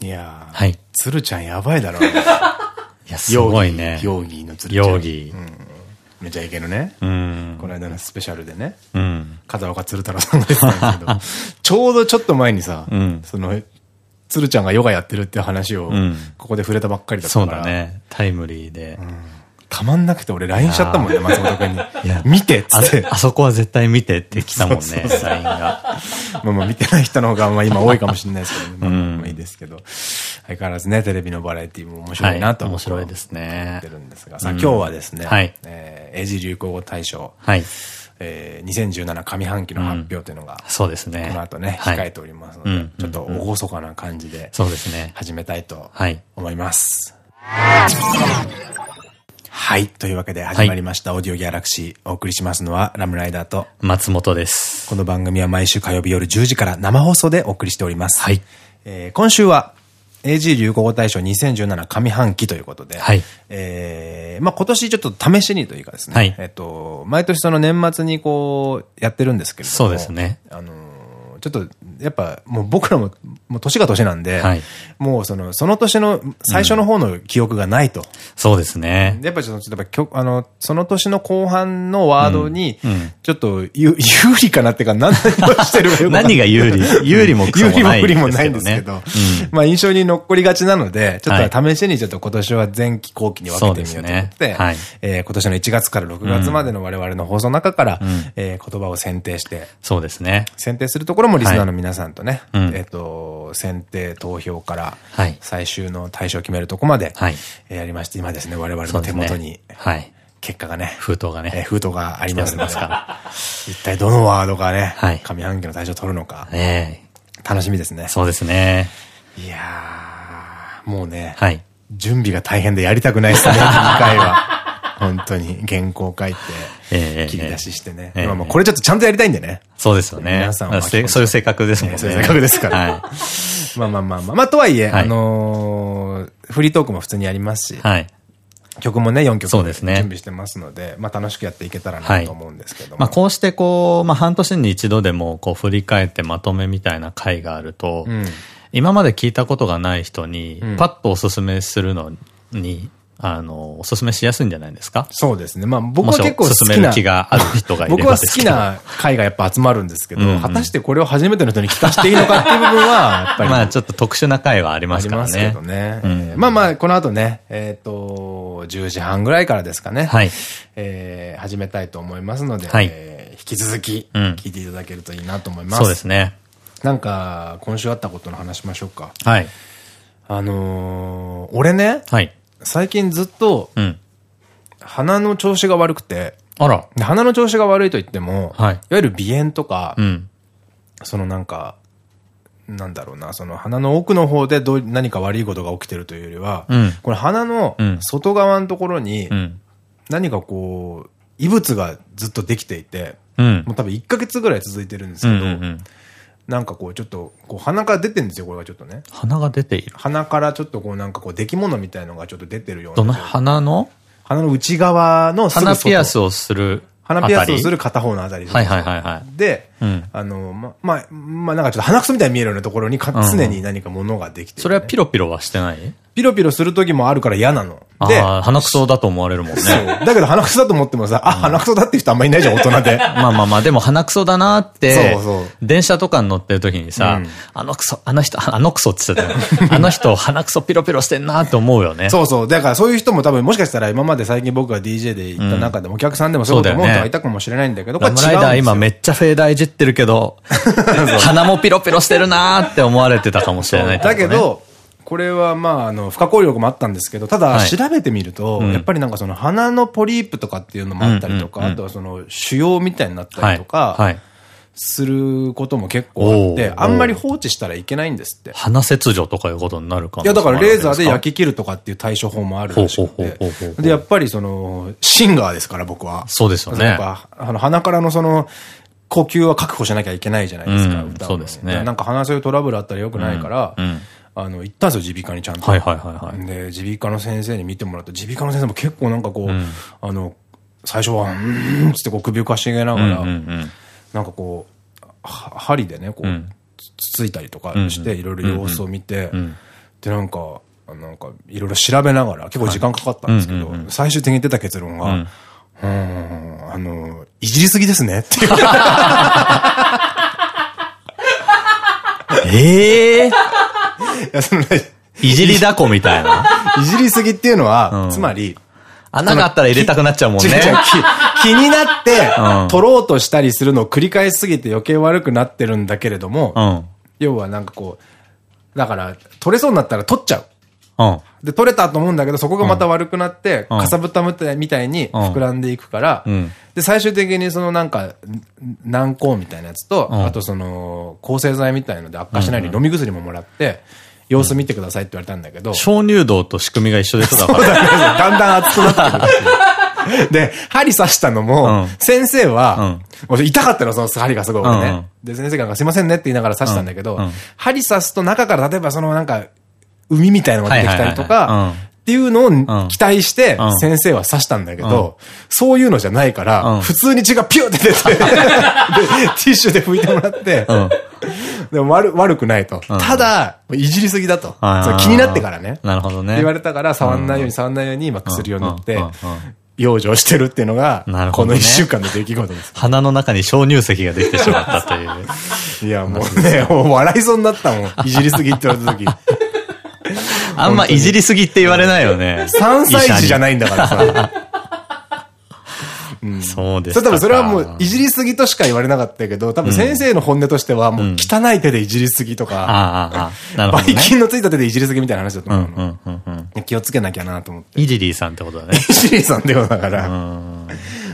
いやー、はい。鶴ちゃんやばいだろ。いや、すごいね。ヨーギーの鶴ちゃん。ヨー。めちゃイケのね。うん。この間のスペシャルでね。うん。片岡鶴太郎さんが言ってたんですけど、ちょうどちょっと前にさ、うんその、鶴ちゃんがヨガやってるっていう話をん、ここで触れたばっかりだったそから。うだね。タイムリーで。たまんなくて俺 LINE しちゃったもんね、松本君にや。見てっって。あそこは絶対見てって来たもんね、LINE が。まあまあ見てない人の方がまあ今多いかもしれないですけど、ね、まあまあまあいいですけど。相変わらずね、テレビのバラエティも面白いなとはい面白いですね思ってるんですが、さあ今日はですね、はいえー英字流行語大賞、はい。えー、2017上半期の発表というのが、そうですね。この後ね、はい控えておりますので、うんちょっと厳かな感じでそうですね。始めたいとはい。思います。はい。というわけで始まりました、オーディオギャラクシー。お送りしますのは、ラムライダーと、松本です。この番組は毎週火曜日夜10時から生放送でお送りしております。はい。えー今週は、AG 流行語大賞2017上半期ということで、はいえーまあ今年ちょっと試しにというかですね、はいえっと、毎年その年末にこう、やってるんですけれども、そうですね。あのーちょっと、やっぱ、もう僕らも、もう年が年なんで、はい。もうその、その年の最初の方の記憶がないと。そうですね。やっぱちょっと、やっぱきょあの、その年の後半のワードにうんうん、ちょっと有、有利かなってか、何をしてるかよ 何が有利？有利もクソもない有利も不利もないんですけど、まあ印象に残りがちなので、ちょっと試しにちょっと今年は前期後期に分けてみようと思って、ね。はい。えー今年の1月から6月までの我々の放送の中から、ん。えー言葉を選定して、そうですね。選定するところもリスナーの皆さんとね、うんえっと、選定投票からはい最終の対象を決めるとこまで、やりまして、今ですね、我々の手元にはい。結果がね、封筒がえーね。封筒がありますので来ておりま一体どのワードがね、はい上半期の対象を取るのか、え楽しみですねえ。そうですね。いやー、もうね、はい。準備が大変でやりたくないですね、2回は。本当に、原稿書いて、ええ切り出ししてね。ええまあまあこれちょっとちゃんとやりたいんでね。そうですよね。皆さんはせそういう性格ですもんね。そういう性格ですから。はまあまあまあまあ。まあとはいえ、はいあのーフリートークも普通にやりますしい。、はい。曲もね、4曲準そうですね備してますので、まあ楽しくやっていけたらなと思うんですけども。まあこうしてこう、まあ半年に一度でもこう振り返ってまとめみたいな回があると、うん今まで聞いたことがない人にうん、パッとおすすめするのに、あの、おすすめしやすいんじゃないですか？そうですね。まあ僕は結構好きな。る気がある人がいれば僕は好きな回がやっぱ集まるんですけど、うんうん果たしてこれを初めての人に聞かせていいのかっていう部分は、やっぱり。まあちょっと特殊な回はありあますからね。りますけどね。うんえーまあまあ、この後ね、えっと、10時半ぐらいからですかね。はいえー始めたいと思いますので、はいえー引き続き、うん聞いていただけるといいなと思います。そうですね。なんか、今週あったことの話しましょうか。はい。あのー俺ね、はい。最近ずっとうん。鼻の調子が悪くて、あら。で鼻の調子が悪いと言っても、はいいわゆる鼻炎とか、うん。そのなんか、なんだろうな、その鼻の奥の方でどう何か悪いことが起きてるというよりは、うんこれ鼻のうん外側のところにうん。何かこう、異物がずっとできていて、うんも。う多分1ヶ月ぐらい続いてるんですうけど。なんかこうちょっと、こう鼻から出てるんですよ、これがちょっとね。鼻が出ている。鼻からちょっとこうなんかこう出来物みたいのがちょっと出てるようどのな。鼻の？鼻の内側のすぐ外鼻ピアスをする。鼻ピアスをする片方のあたりはいはいはいはい。で、うんあの、ま、まあ、まあ、なんかちょっと鼻くそみたいに見えるようなところに常に何か物ができてる、ねそれはピロピロはしてない？ピロピロする時もあるから嫌なの。で、鼻くそだと思われるもんね。そう。だけど鼻くそだと思ってもさ、あ、鼻くそだって人あんまいないじゃん、大人で。まあまあまあ、でも鼻くそだなって、そうそう電車とかに乗ってる時にさ、うんあのくそ、あの人、あのくそって言ってたよ。あの人、鼻くそピロピロしてんなって思うよね。そうそう。だからそういう人も多分もしかしたら今まで最近僕が DJ で行った中でもお客さんでもそういうこと思う人がいたかもしれないんだけど、ラムライダー今めっっちゃフェーダーいじってるけど、鼻もピロピロしてるなーって思われてたかもしれない。ね、だけど、これはまあ、あの、不可抗力もあったんですけど、ただ、はい。調べてみると、うん。やっぱりなんかその鼻のポリープとかっていうのもあったりとか、あとはその腫瘍みたいになったりとか、することも結構あってあんまり放置したらいけないんですって。鼻切除とかいうことになるかもいや、だからレーザーで焼きき切るとかっていう対処法もあるらしで、やっぱりその、シンガーですから、僕は。そうですよね。あの、鼻からのその、呼吸は確保しなきゃいけないじゃないですか、うん歌そうですね。なんか鼻そういうトラブルあったらよくないから、あの、行ったんですよ、耳鼻科にちゃんと。はいはいはいはい。で、耳鼻科の先生に見てもらって、耳鼻科の先生も結構なんかこう、ん。あの、最初は、うーんつってこう首をかしげながら、なんかこう、は針でね、こう、うん。つつついたりとかして、うん。いろいろ様子を見てうん、で、なんか、なんか、いろいろ調べながら、結構時間かかったんですけど、最終的に出た結論が、うん、あの、いじりすぎですねっていう。え えー、いじりだこみたいな。いじりすぎっていうのは、つまり、穴があったら入れたくなっちゃうもんね。気になって、取ろうとしたりするのを繰り返しすぎて余計悪くなってるんだけれども、要はなんかこう、だから、取れそうになったら取っちゃう。で、取れたと思うんだけど、そこがまた悪くなって、かさぶたみたいに膨らんでいくから、で、最終的にそのなんか、軟膏みたいなやつと、あとその、抗生剤みたいので悪化しないように飲み薬ももらって、様子見てくださいって言われたんだけど。鍾乳洞と仕組みが一緒でしょだか ら。だんだん熱くなってくる。で、針刺したのも、先生は、痛かったの、その針がすごい俺ね。で、先生がすいませんねって言いながら刺したんだけど、針刺すと中から例えばそのなんか、海みたいなのが出てきたりとか、っていうのを期待して先生は刺したんだけど、そういうのじゃないから、普通に血がピューって出て、ティッシュで拭いてもらって、でも悪悪くないと。ただ、いじりすぎだと。気になってからね。なるほどね。言われたから、触んないように触んないように、薬を塗って、養生してるっていうのが、この一週間の出来事です。鼻の中に鍾乳石ができてしまったという。いや、もうね、もう笑いそうになったもん。いじりすぎって言われた時。あんまいじりすぎって言われないよね。3歳児じゃないんだからさ。そうですそれ多分それはもういじりすぎとしか言われなかったけど、多分先生の本音としてはもう汚い手でいじりすぎとか、ばい菌のついた手でいじりすぎみたいな話だと思う。気をつけなきゃなと思って。いじりーさんってことだね。いじりーさんってことだから。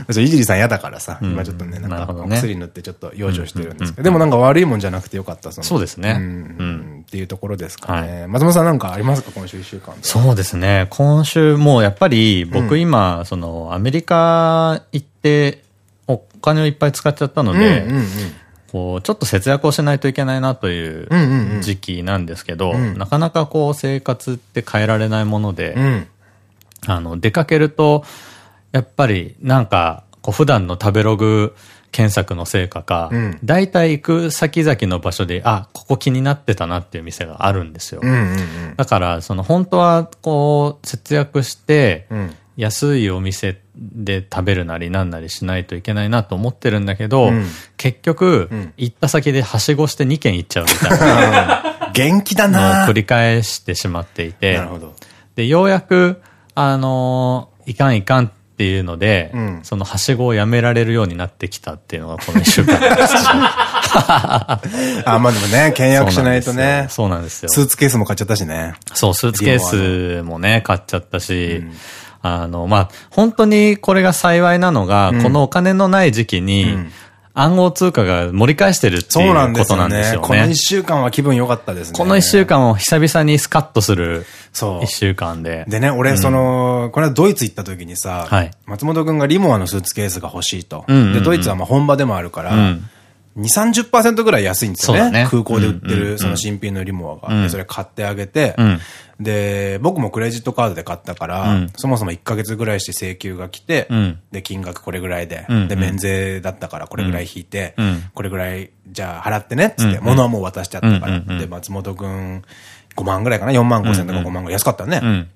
いじりさん嫌だからさ、今ちょっとね、なんかお薬塗ってちょっと養生してるんですけど、でもなんか悪いもんじゃなくてよかった、そうですね。っていうところですかね。松本さんなんかありますか今週一週間。そうですね。今週もうやっぱり僕今、そのアメリカ行ってお金をいっぱい使っちゃったので、こう、ちょっと節約をしないといけないなという時期なんですけど、なかなかこう生活って変えられないもので、あの、出かけると、やっぱりなんか、こう普段の食べログ検索の成果か、大体、行く先々の場所で、あ、ここ気になってたなっていう店があるんですよ。だから、その本当はこう、節約して、安いお店で食べるなりなんなりしないといけないなと思ってるんだけど、うん、結局、うん、行った先ではしごして2軒行っちゃうみたいな。元気だな。繰り返してしまっていて。で、ようやく、あのー、いかんいかんっていうので、うん、そのはしごをやめられるようになってきたっていうのがこの一週間です。あ、まあでもね、倹約しないとね。そうなんですよ。スーツケースも買っちゃったしね。そう、スーツケースもね、買っちゃったし、うん、あの、まあ、本当にこれが幸いなのが、うん、このお金のない時期に、暗号通貨が盛り返してるっていうことなんですよね。この一週間は気分良かったですね。この一週間を久々にスカッとする一週間で。でね、俺、その、これはドイツ行った時にさ、松本くんがリモアのスーツケースが欲しいと。で、ドイツはまあ本場でもあるから、2、30%ぐらい安いんですよね。空港で売ってるその新品のリモアが。それ買ってあげて、で、僕もクレジットカードで買ったから、うん、そもそも1ヶ月ぐらいして請求が来て、うん、で、金額これぐらいで、うん。で、免税だったからこれぐらい引いて、これぐらい、じゃあ払ってね、つって、物はもう渡しちゃったから。で、松本くん、5万ぐらいかな ?4 万5千とか5万ぐらい安かったね。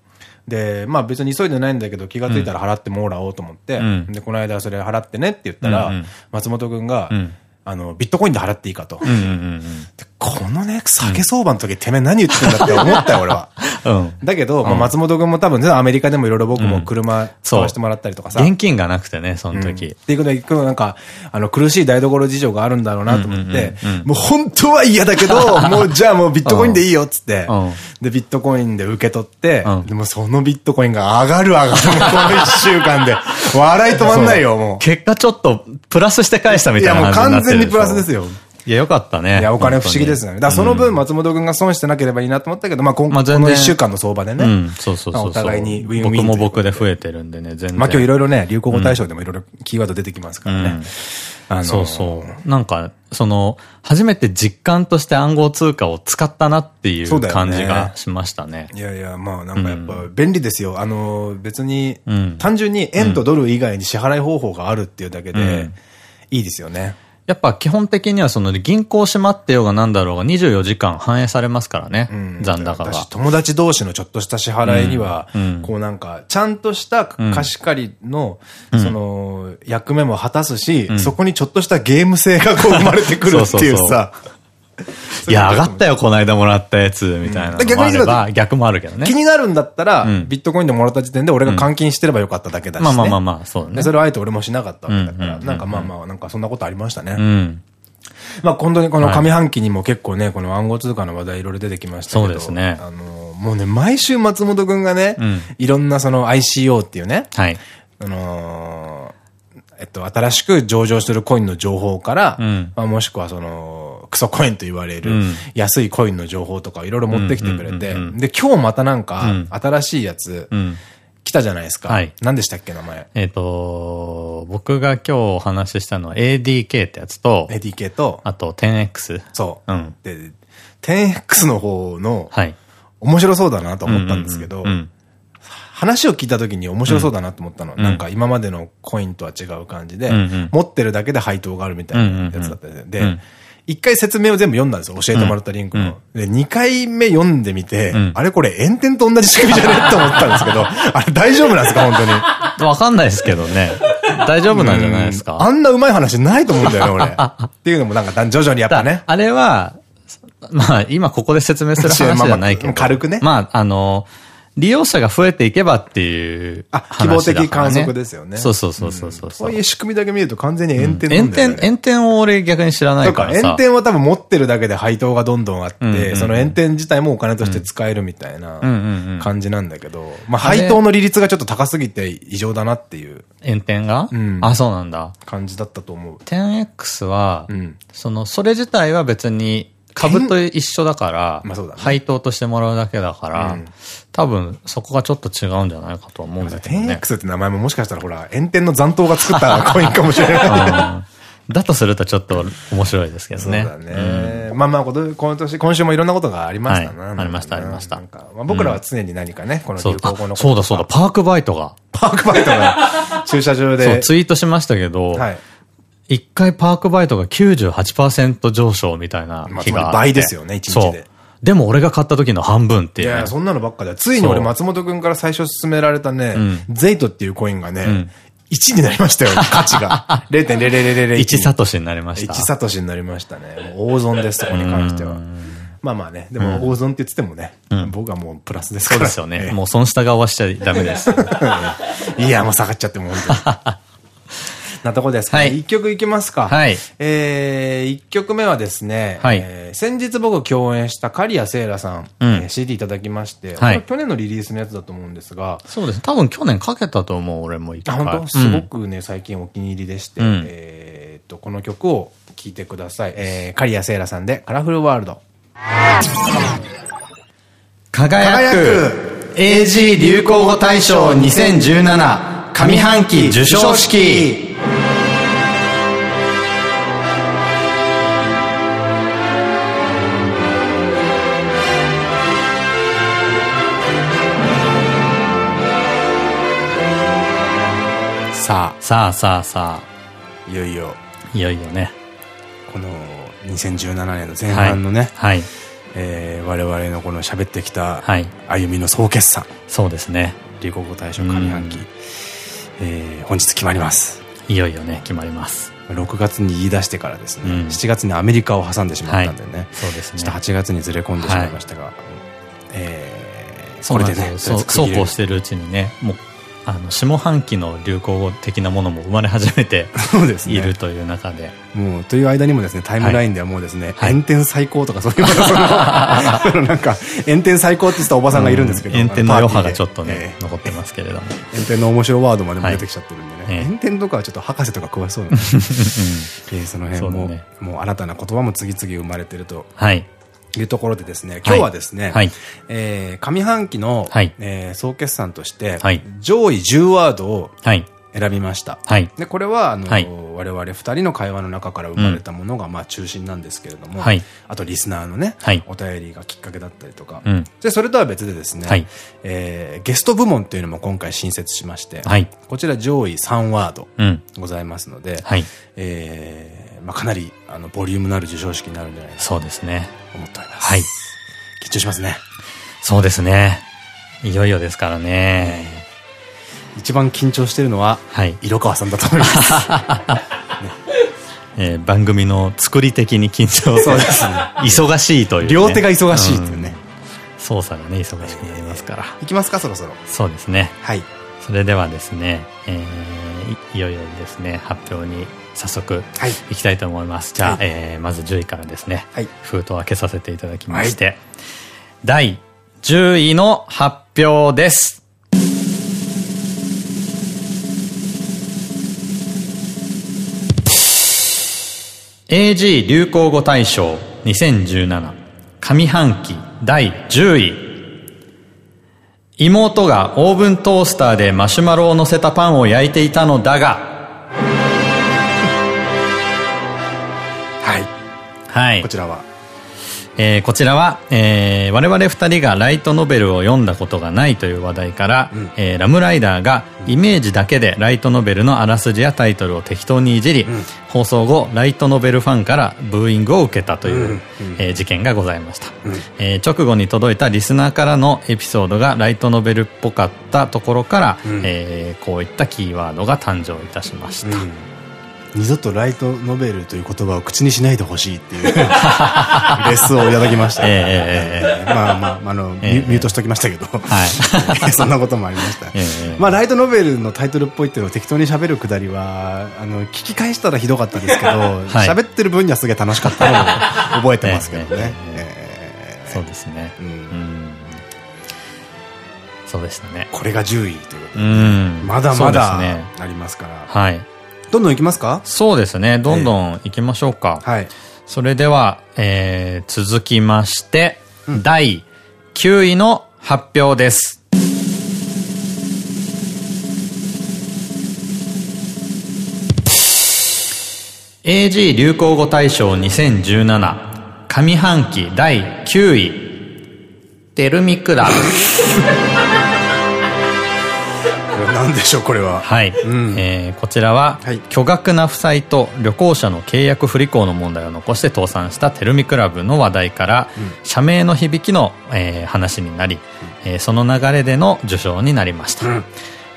で、まあ別に急いでないんだけど気がついたら払ってもらおうと思って、で、この間それ払ってねって言ったら、松本くんが、あの、ビットコインで払っていいかと。このね、酒相場の時、てめえ何言ってんだって思ったよ、俺は。うん、だけど、まあ松本君も多分、アメリカでもいろいろ僕も車使わせてもらったりとかさ。現金がなくてね、その時。っていうことで、なんか、あの、苦しい台所事情があるんだろうなと思って、もう本当は嫌だけど、もうじゃあもうビットコインでいいよっつって、で、ビットコインで受け取って、でもそのビットコインが上がる上がる、この一週間で。笑い止まんないよ、もう。結果ちょっと、プラスして返したみたいな感じいや、もう完全にプラスですよ。いや、よかったね。いや、お金不思議ですよね。だからその分、松本君が損してなければいいなと思ったけど、まあ、今、この一週間の相場でね。うん、そうそうそう。お互いにウィンウィン。僕も僕で増えてるんでね、全然。まあ今日いろいろね、流行語大賞でもいろいろキーワード出てきますからね。そうそう。なんか、その、初めて実感として暗号通貨を使ったなっていう感じがしましたね。いやいや、まあなんかやっぱ便利ですよ。あの、別に、単純に円とドル以外に支払い方法があるっていうだけで、いいですよね。やっぱ基本的にはその銀行閉まってようがなんだろうが24時間反映されますからね。うん、残高が。友達同士のちょっとした支払いには、うん、こうなんか、ちゃんとした貸し借りの、その、役目も果たすし、そこにちょっとしたゲーム性がこう生まれてくるっていうさ。いや、上がったよ、この間もらったやつ、みたいな。逆にば逆もあるけどね。気になるんだったら、ビットコインでもらった時点で俺が換金してればよかっただけだし。まあまあまあまあ、そうね。それをあえて俺もしなかったわけだから、なんかまあまあ、なんかそんなことありましたね。うん。まあ本当にこの上半期にも結構ね、この暗号通貨の話題いろいろ出てきましたけど。そうですね。あの、もうね、毎週松本くんがね、いろんなその ICO っていうね、はい。あのえっと、新しく上場するコインの情報から、うん、まあもしくはその、クソコインと言われる、安いコインの情報とかいろいろ持ってきてくれて、で、今日またなんか、新しいやつ、来たじゃないですか。はい。何でしたっけ、名前？えっと、僕が今日お話ししたのは ADK ってやつと、ADK と、あと 10X。そう。うん。で、10X の方の、はい。面白そうだなと思ったんですけど、話を聞いた時に面白そうだなと思ったの。うん、なんか今までのコインとは違う感じで、うんうん、持ってるだけで配当があるみたいなやつだったで、で、一回説明を全部読んだんですよ。教えてもらったリンクの。で、二回目読んでみて、あれこれ炎天と同じ仕組みじゃねって思ったんですけど、あれ大丈夫なんですか本当に？わかんないですけどね。大丈夫なんじゃないですか？あんなうまい話ないと思うんだよね、俺。っていうのもなんか徐々にやっぱね。あれは、まあ今ここで説明する話じゃないけど。軽くね。まあ、あの利用者が増えていけばっていう、あ、希望的観測ですよね。そうそうそうそうそう。そういう仕組みだけ見ると完全に炎天なんだよ、ね。炎天、炎天を俺逆に知らないからさ。炎天は多分持ってるだけで配当がどんどんあって、その炎天自体もお金として使えるみたいな感じなんだけど、まあ配当の利率がちょっと高すぎて異常だなっていう。炎天が？うん。あ、そうなんだ。感じだったと思う。10X は、その、それ自体は別に、株と一緒だから、配当としてもらうだけだから、多分そこがちょっと違うんじゃないかと思うんだけどね。10X って名前ももしかしたらほら、炎天の残党が作った コインかもしれない。だとするとちょっと面白いですけどね。そうだね。まあまあ、今年、今週もいろんなことがありましたな。ありました、ありました。僕らは常に何かね、この流行語のそうだそうだ、パークバイトが。パークバイトが駐車場で。そう、ツイートしましたけど、はい。一回パークバイトが98%上昇みたいな日があって。倍ですよね、一日で。でも俺が買った時の半分っていう、いや、そんなのばっかだよ。ついに俺松本くんから最初勧められたね、ゼイトっていうコインがね、1になりましたよ、価値が。0.0001。1サトシになりました。1サトシになりましたね。大損です、そこに関しては。まあまあね、でも大損って言っててもね、僕はもうプラスですから。そうですよね。もう損した側はしちゃダメです。いや、もう下がっちゃっても本当に。なとこですか、ね。はい。一曲いきますか。はい。えー、一曲目はですね、はい。えー、先日僕共演した刈谷聖羅さん、うん、えー、CD いただきまして、はい。去年のリリースのやつだと思うんですが、そうです。多分去年かけたと思う、俺も一回。本当？すごくね、最近お気に入りでして、うん、えっと、この曲を聴いてください。えー、刈谷聖羅さんで、カラフルワールド。輝く AG 流行語大賞2017上半期授賞式さあ。さあさあ。いよいよ。いよいよね。この2017年の前半のね。はい。えー、我々のこの喋ってきた歩みの総決算。そうですね。流行語大賞上半期。えー、本日決まります。いよいよね、決まります。6月に言い出してからですね、うん、7月にアメリカを挟んでしまったんでね、はい、そうですね。ちょっと8月にずれ込んでしまいましたが、はい、えー、これでね、そうそうこうしてるうちにね、もうあの下半期の流行語的なものも生まれ始めて いるという中で。もう、という間にもですね、タイムラインではもうですね、炎天最高とかそういうその、なんか、炎天最高って言ったおばさんがいるんですけど。炎天の余波がちょっとね、残ってますけれども。炎天の面白ワードまでも出てきちゃってるんでね。炎天とかはちょっと博士とか詳しそうなんで。その辺も、もう新たな言葉も次々生まれてると。はい。いうところでですね、今日はですね、はい、えー、上半期の、はい、えー、総決算として、はい、上位10ワードを選びました。はい、で、これは、あの、はい、我々二人の会話の中から生まれたものが、まあ中心なんですけれども、はい、あとリスナーのね、はい、お便りがきっかけだったりとか、うん、で、それとは別でですね、はい、えー、ゲスト部門というのも今回新設しまして、はい、こちら上位3ワードございますので、うん、はい、えーー、まあかなり、あの、ボリュームのある授賞式になるんじゃないかそうですね。思っております。はい。緊張しますね。そうですね。いよいよですからね。一番緊張してるのは、はい。色川さんだと思います。えー、番組の作り的に緊張そうですね。忙しいという、ね、両手が忙しいっていうね。うん、操作がね、忙しくなりますから。いきますか、そろそろ。そうですね。はい。それではですね、えー、いよいよですね、発表に早速、はい、いきたいと思います。じゃあ、はい、えー、まず10位からですね、はい、封筒を開けさせていただきまして、はい、第10位の発表です。AG 流行語大賞2017上半期第10位。妹がオーブントースターでマシュマロを乗せたパンを焼いていたのだがはい。こちらは。えー、こちらは、えー、我々二人がライトノベルを読んだことがないという話題から、うん、えー、ラムライダーがイメージだけでライトノベルのあらすじやタイトルを適当にいじり、うん、放送後ライトノベルファンからブーイングを受けたという、うん、えー、事件がございました、うん、えー、直後に届いたリスナーからのエピソードがライトノベルっぽかったところから、うん、えー、こういったキーワードが誕生いたしました、二度とライトノベルという言葉を口にしないでほしいっていう レッスンをいただきました。まあまあ、あの、ミュートしときましたけど、はい、そんなこともありました。まあ、ライトノベルのタイトルっぽいっていうのを適当に喋るくだりは、あの、聞き返したらひどかったですけど、喋ってる分にはすげえ楽しかったのを覚えてますけどね。そうですね。そうでしたね。これが10位ということで、まだまだありますから。はい。どんどんいきますか？そうですね。どんどんいきましょうか。はい。それでは、えー、続きまして、うん、第9位の発表です。AG 流行語大賞2017上半期第9位テルミクラ 何でしょうこれは。はい、うん、えー、こちらは、はい、巨額な負債と旅行者の契約不履行の問題を残して倒産したテルミクラブの話題から、うん、社名の響きの、えー、話になり、うん、えー、その流れでの受賞になりました、うん、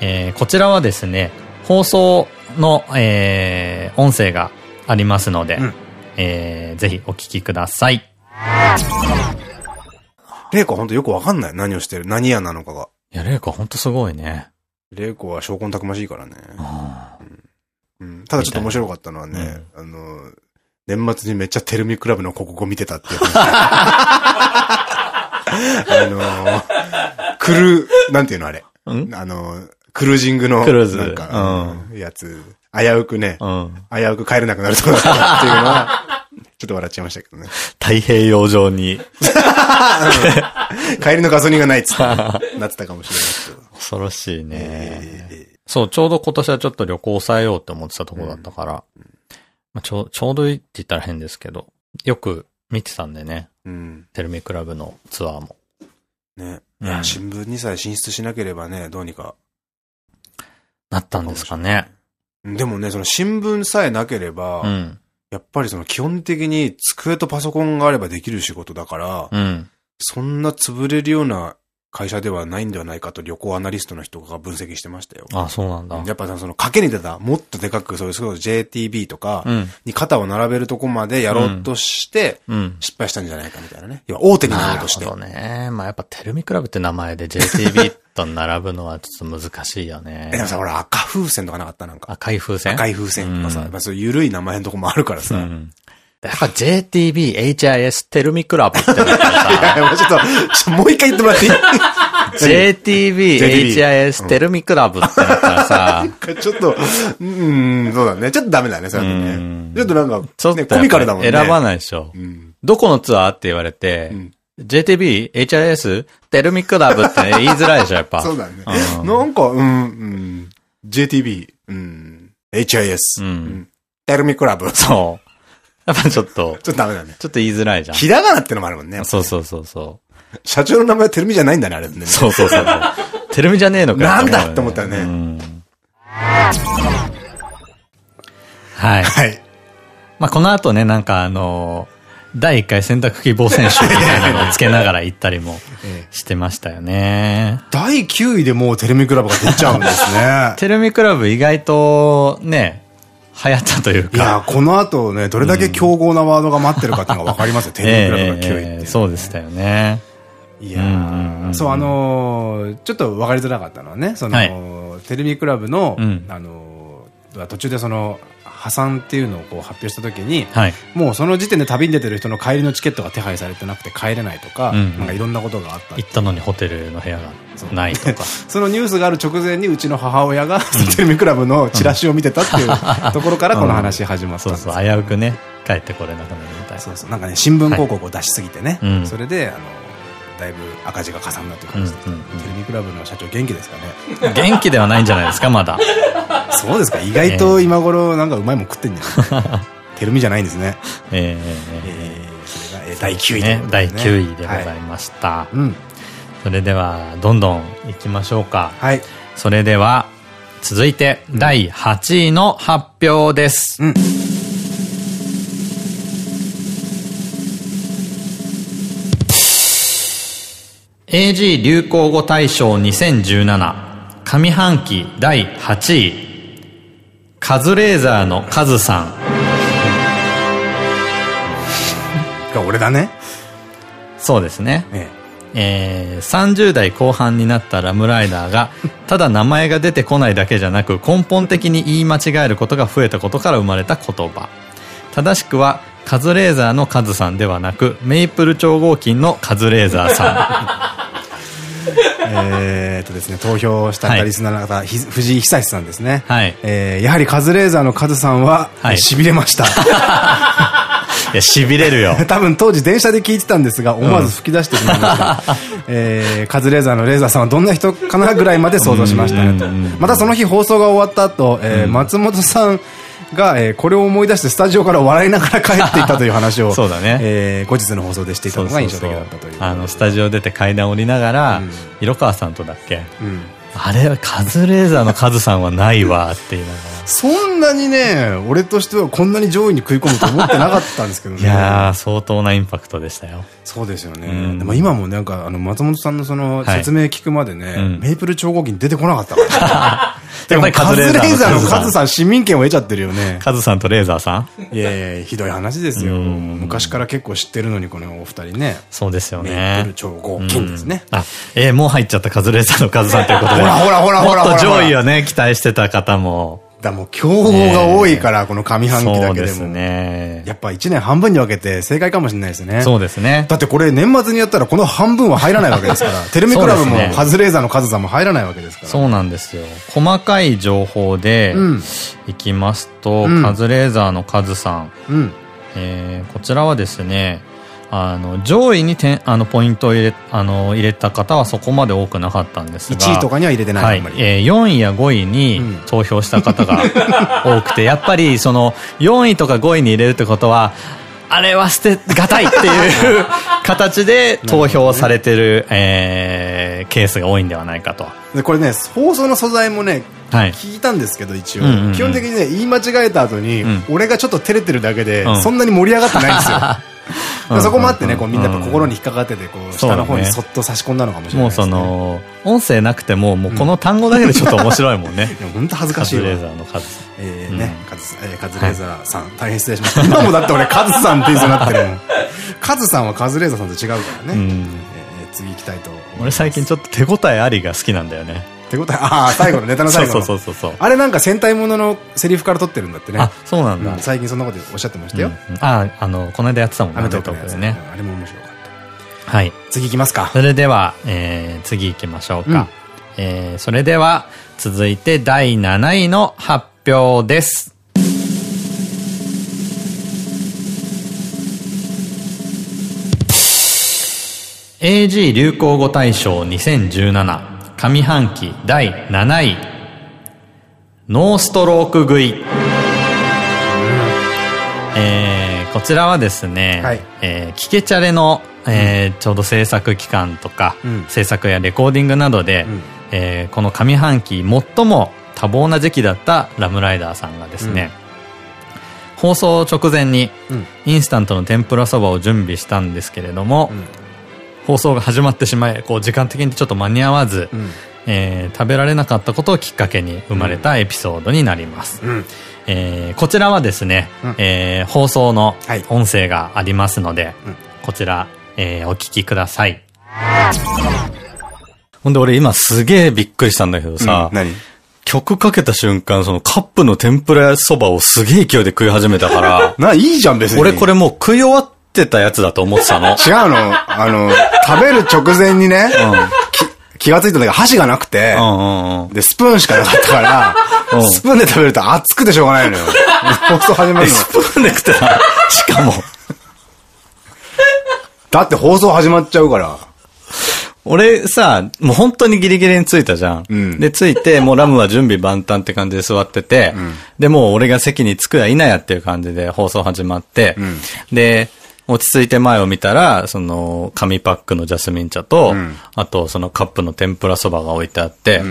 えー、こちらはですね放送の、えー、音声がありますので、うん、えー、ぜひお聞きください。玲子は本当よくわかんない。何をしてる。何屋なのかが。いや、玲子は本当すごいね。玲子は証拠たくましいからね。うん、ただちょっと面白かったのはね、あの、年末にめっちゃテルミクラブの広告を見てたっていう。あの、クルー、なんていうのあれ。あの、クルージングの。なんか、やつ、危うくね、危うく帰れなくなるとこだったっていうのは、ちょっと笑っちゃいましたけどね。太平洋上に。帰りのガソリンがないっつって、なってたかもしれないですけど。恐ろしいね。そう、ちょうど今年はちょっと旅行抑えようって思ってたところだったから、まあ、ちょちょうどいいって言ったら変ですけど、よく見てたんでね。うん、テルミクラブのツアーも。ね。いや、新聞にさえ進出しなければね、どうにか。なったんですかね。でもね、その新聞さえなければ、うん、やっぱりその基本的に机とパソコンがあればできる仕事だから、うん、そんな潰れるような会社ではないんではないかと旅行アナリストの人が分析してましたよ。あそうなんだ。やっぱその賭けに出た、もっとでかく、そういう JTB とかに肩を並べるとこまでやろうとして、失敗したんじゃないかみたいなね。要は大手になろうとして。そうね。まあやっぱテルミクラブって名前で JTB と並ぶのはちょっと難しいよね。でもさ、ほら赤風船とかなかったなんか。赤い風船？赤い風船とかさ、まあそういう緩い名前のとこもあるからさ。やっぱ JTB、HIS、テルミクラブってなったらさ。いやもうちょっと、ちょっともう一回言ってもらっていい？JTB、HIS、テルミクラブってなったらさ。ちょっと、うん、そうだね。ちょっとダメだね、それね。ちょっとなんか、ちょっとコミカルだもんね。選ばないでしょ。どこのツアーって言われて、JTB、HIS、テルミクラブって言いづらいでしょ、やっぱ。そうだね。なんか、うん、うん、JTB、うん、HIS、うん、テルミクラブ。そう。やっぱちょっと。ちょっとダメだね。ちょっと言いづらいじゃん。ひらがなってのもあるもんね。そうそうそうそう。社長の名前はテルミじゃないんだね、あれね。そうそうそう。テルミじゃねえのかなんだって思ったよね。はい。はい。まあこの後ね、なんかあの第1回選択希望選手みたいなのをつけながら行ったりも してましたよね。第9位でもうテレミクラブが出ちゃうんですね。テレミクラブ意外とね、流行ったというか。いや、この後ね、どれだけ強豪なワードが待ってるかっていうのが分かりますよ、テレミクラブが9位って、ねそうでしたよね。いやそう、あのー、ちょっと分かりづらかったのはね、その、はい、テレビクラブの、うん、あのー、途中でその、破産っていうのをこう発表したときに、はい、もうその時点で旅に出てる人の帰りのチケットが手配されてなくて帰れないとか、うん、なんかいろんなことがあった。行ったのにホテルの部屋がないとか。そのニュースがある直前にうちの母親が、テレビクラブのチラシを見てたっていう ところからこの話始まったんです、そうそう、危うくね、帰ってこれなくなるみたいな。そうそう、なんかね、新聞広告を出しすぎてね、はい、それで、あの、だいぶ赤字がかさんだという感じで、テレビクラブの社長元気ですかね？元気ではないんじゃないですかまだ。そうですか？意外と今頃なんかうまいもん食ってんじゃない？テレビじゃないんですね。ええそれが第9位で、ね、第9位でございました、はい。うん、それではどんどんいきましょうか。はい。それでは続いて第8位の発表です、うん AG 流行語大賞2017上半期第8位カズレーザーのカズさん。が俺だね。そうですね。ええ。えー、30代後半になったラムライダーが ただ名前が出てこないだけじゃなく根本的に言い間違えることが増えたことから生まれた言葉。正しくはカズレーザーのカズさんではなくメイプル超合金のカズレーザーさん えっとですね、投票したリスナーの方、はい、藤井久志さんですね。はい。えー、やはりカズレーザーのカズさんは、はい、痺れました。いや、痺れるよ。多分当時電車で聞いてたんですが、思わず吹き出してしまいました。うん、えー、カズレーザーのレーザーさんはどんな人かなぐらいまで想像しましたねと。またその日放送が終わった後、えー、松本さん、が、えー、これを思い出してスタジオから笑いながら帰っていたという話を そうだね、えー、後日の放送でしていたのが印象的だったというあのスタジオ出て階段降りながら、うん、色川さんとだっけ、うん、あれカズレーザーのカズさんはないわ って言いながら。そんなにね、俺としてはこんなに上位に食い込むと思ってなかったんですけどね。いやー、相当なインパクトでしたよ。そうですよね。うん、でも今もなんか、あの、松本さんのその説明聞くまでね、はいうん、メイプル超合金出てこなかったから、ね。でもカズレーザーのカズさん市民権を得ちゃってるよね。カズさんとレーザーさんいやいや、ひどい話ですよ。昔から結構知ってるのに、このお二人ね。そうですよね。メイプル超合金ですね。あ、えー、もう入っちゃったカズレーザーのカズさんということで。ほらほらほらほら。もっと上位をね、期待してた方も。だもう競合が多いから、この上半期だけでも。ね。やっぱ1年半分に分けて正解かもしれないですね。そうですね。だってこれ年末にやったらこの半分は入らないわけですから。テレビクラブもカズレーザーのカズさんも入らないわけですから。そうなんですよ。細かい情報で、いきますと、カズレーザーのカズさん。うん、えー、こちらはですね、あの、上位に点、あの、ポイントを入れ、あの、入れた方はそこまで多くなかったんですが。1位とかには入れてない、はい、えー、4位や5位に投票した方が多くて、やっぱり、その、4位とか5位に入れるってことは、あれは捨てがたいっていう形で 投票されてる、えー、ケースが多いんではないかと。で、これね、放送の素材もね、はい、聞いたんですけど、一応。基本的にね、言い間違えた後に、うん、俺がちょっと照れてるだけで、そんなに盛り上がってないんですよ。そこもあってね、こうみんな心に引っかかってて、こう下の方にそっと差し込んだのかもしれないもうその、音声なくても、もうこの単語だけでちょっと面白いもんね。本当恥ずかしいカズレーザーのカズ。ええね、カズ、えカズレーザーさん、大変失礼しました。今もだって俺カズさんって言いなってるもん。カズさんはカズレーザーさんと違うからね。次行きたいと俺最近ちょっと手応えありが好きなんだよね。手応え、ああ、最後のネタの最後の。そうそうそうあれなんか戦隊もののセリフから撮ってるんだってね。あ、そうなんだ。最近そんなことおっしゃってましたよ。ああ、あの、この間やってたもんね。アメトークでね。あれも面白かった。はい。次行きますか。それでは、えー、次行きましょうか。えー、それでは、続いて第7位の発表です。AG 流行語大賞2017上半期第7位。ノーストローク食い、えー、こちらはですね、はい、えー、キケチャレの、えー、ちょうど制作期間とか、うん、制作やレコーディングなどで、うん、えー、この上半期最も多忙な時期だったラムライダーさんがですね、うん。放送直前に、インスタントの天ぷらそばを準備したんですけれども、うん、放送が始まってしまい、こう時間的にちょっと間に合わず、うん、えー、食べられなかったことをきっかけに生まれたエピソードになります。うんえー、こちらはですね、うん、えー、放送の音声がありますので、はい、こちら、えー、お聞きください。ほんで俺今すげえびっくりしたんだけどさ、うん、何？曲かけた瞬間、そのカップの天ぷらそばをすげえ勢いで食い始めたから。な、いいじゃん別に。俺これもう食い終わってたやつだと思ってたの。違うの。あの、食べる直前にね、うん、気がついたんだけど箸がなくて、で、スプーンしかなかったから、スプーンで食べると熱くてしょうがないのよ。放送始まるの。スプーンで食ってたしかも。だって放送始まっちゃうから。俺さ、もう本当にギリギリに着いたじゃん。うん、で、着いて、もうラムは準備万端って感じで座ってて、うん、で、もう俺が席に着くや否やっていう感じで放送始まって、うん、で、落ち着いて前を見たら、その、紙パックのジャスミン茶と、あとそのカップの天ぷらそばが置いてあって、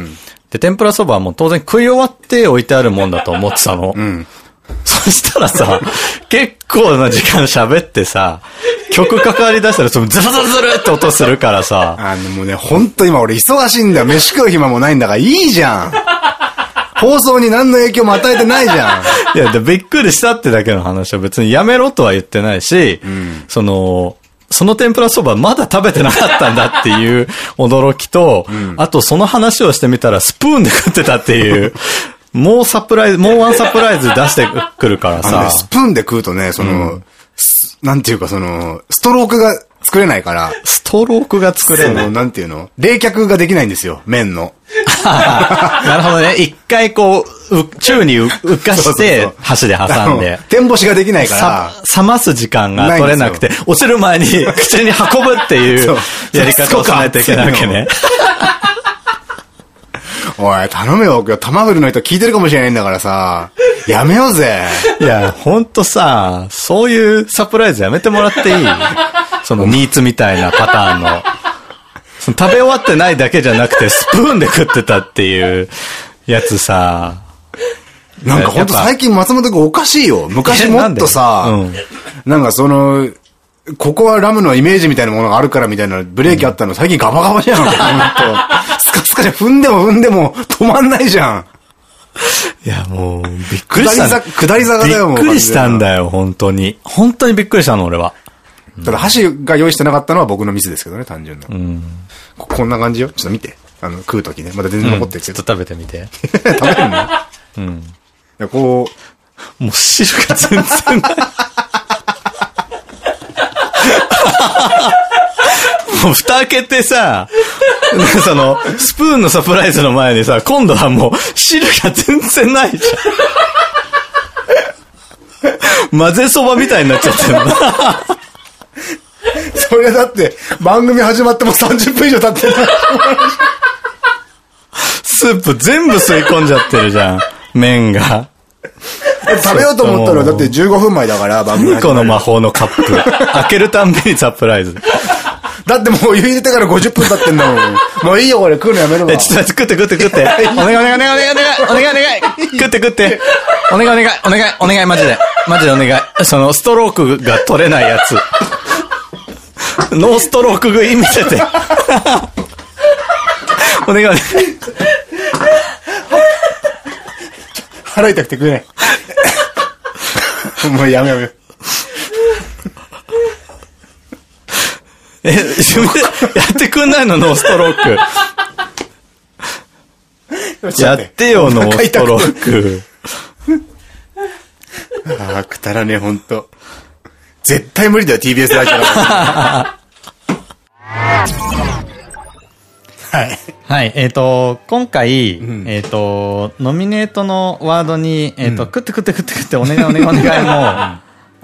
で、天ぷらそばはもう当然食い終わって置いてあるもんだと思ってたの。そしたらさ、結構な時間喋ってさ、曲関わり出したら、そのズルズルズルって音するからさ。あのもうね、ほんと今俺忙しいんだよ。飯食う暇もないんだからいいじゃん。放送に何の影響も与えてないじゃん。いや、で、びっくりしたってだけの話は別にやめろとは言ってないし、うん、その、その天ぷらそばまだ食べてなかったんだっていう 驚きと、うん、あとその話をしてみたらスプーンで食ってたっていう、もうサプライズ、もうワンサプライズ出してくるからさ。ね、スプーンで食うとね、その、うん、なんていうかその、ストロークが作れないから。ストロークが作れない。なんていうの？冷却ができないんですよ、麺の。なるほどね。一回こう、宙に浮かして、箸で挟んで。天干しができないから。冷ます時間が取れなくて、落ちる前に口に運ぶっていうやり方をしないといけないわけね。おい、頼めよ。タマフルの人聞いてるかもしれないんだからさ。やめようぜ。いや、ほんとさ、そういうサプライズやめてもらっていい？そのニーツみたいなパターンの。その食べ終わってないだけじゃなくて、スプーンで食ってたっていうやつさ。なんかほんと最近松本君おかしいよ。昔もっとさ、うん、なんかその、ここはラムのイメージみたいなものがあるからみたいなブレーキあったの、最近ガバガバじゃん。じ ゃ踏んでも踏んでも止まんないじゃん。いや、もう、びっくりした。下り坂だよ、もう。びっくりしたんだよ、本当に。本当にびっくりしたの、俺は。ただ、箸が用意してなかったのは僕のミスですけどね、単純な。うん。こんな感じよ。ちょっと見て。あの、食うときね。まだ全然残ってるけど。ちょっと食べてみて。食べるの？うん。いや、こう。もう汁が全然ない。もう蓋開けてさ、その、スプーンのサプライズの前にさ、今度はもう汁が全然ないじゃん。混ぜそばみたいになっちゃってる。それだって、番組始まっても30分以上経ってる。スープ全部吸い込んじゃってるじゃん。麺が。食べようと思ったらだって15分前だから番組この魔法のカップ。開けるたんびにサプライズ。だってもう湯入れてから50分経ってんだもん。もういいよ、これ食うのやめるわ。え、ちょっと待って、食って食って食って。お願いお願いお願いお願いお願いお願いお願い食って食って。お願いお願いお願いお願いマジで。マジでお願い。そのストロークが取れないやつ。ノーストローク食い見せて。お願いお願い。腹痛くて食えない。もうやめやめ。え、自分で やってくんないのノーストローク。やってよ、ノーストローク。ああ、くたらねえ、ほんと。絶対無理だよ、TBS ラジオはい。はい、えっ、ー、と、今回、うん、えっと、ノミネートのワードに、えっ、ー、と、うん、食って食って食って食ってお願いお願いお願いもあ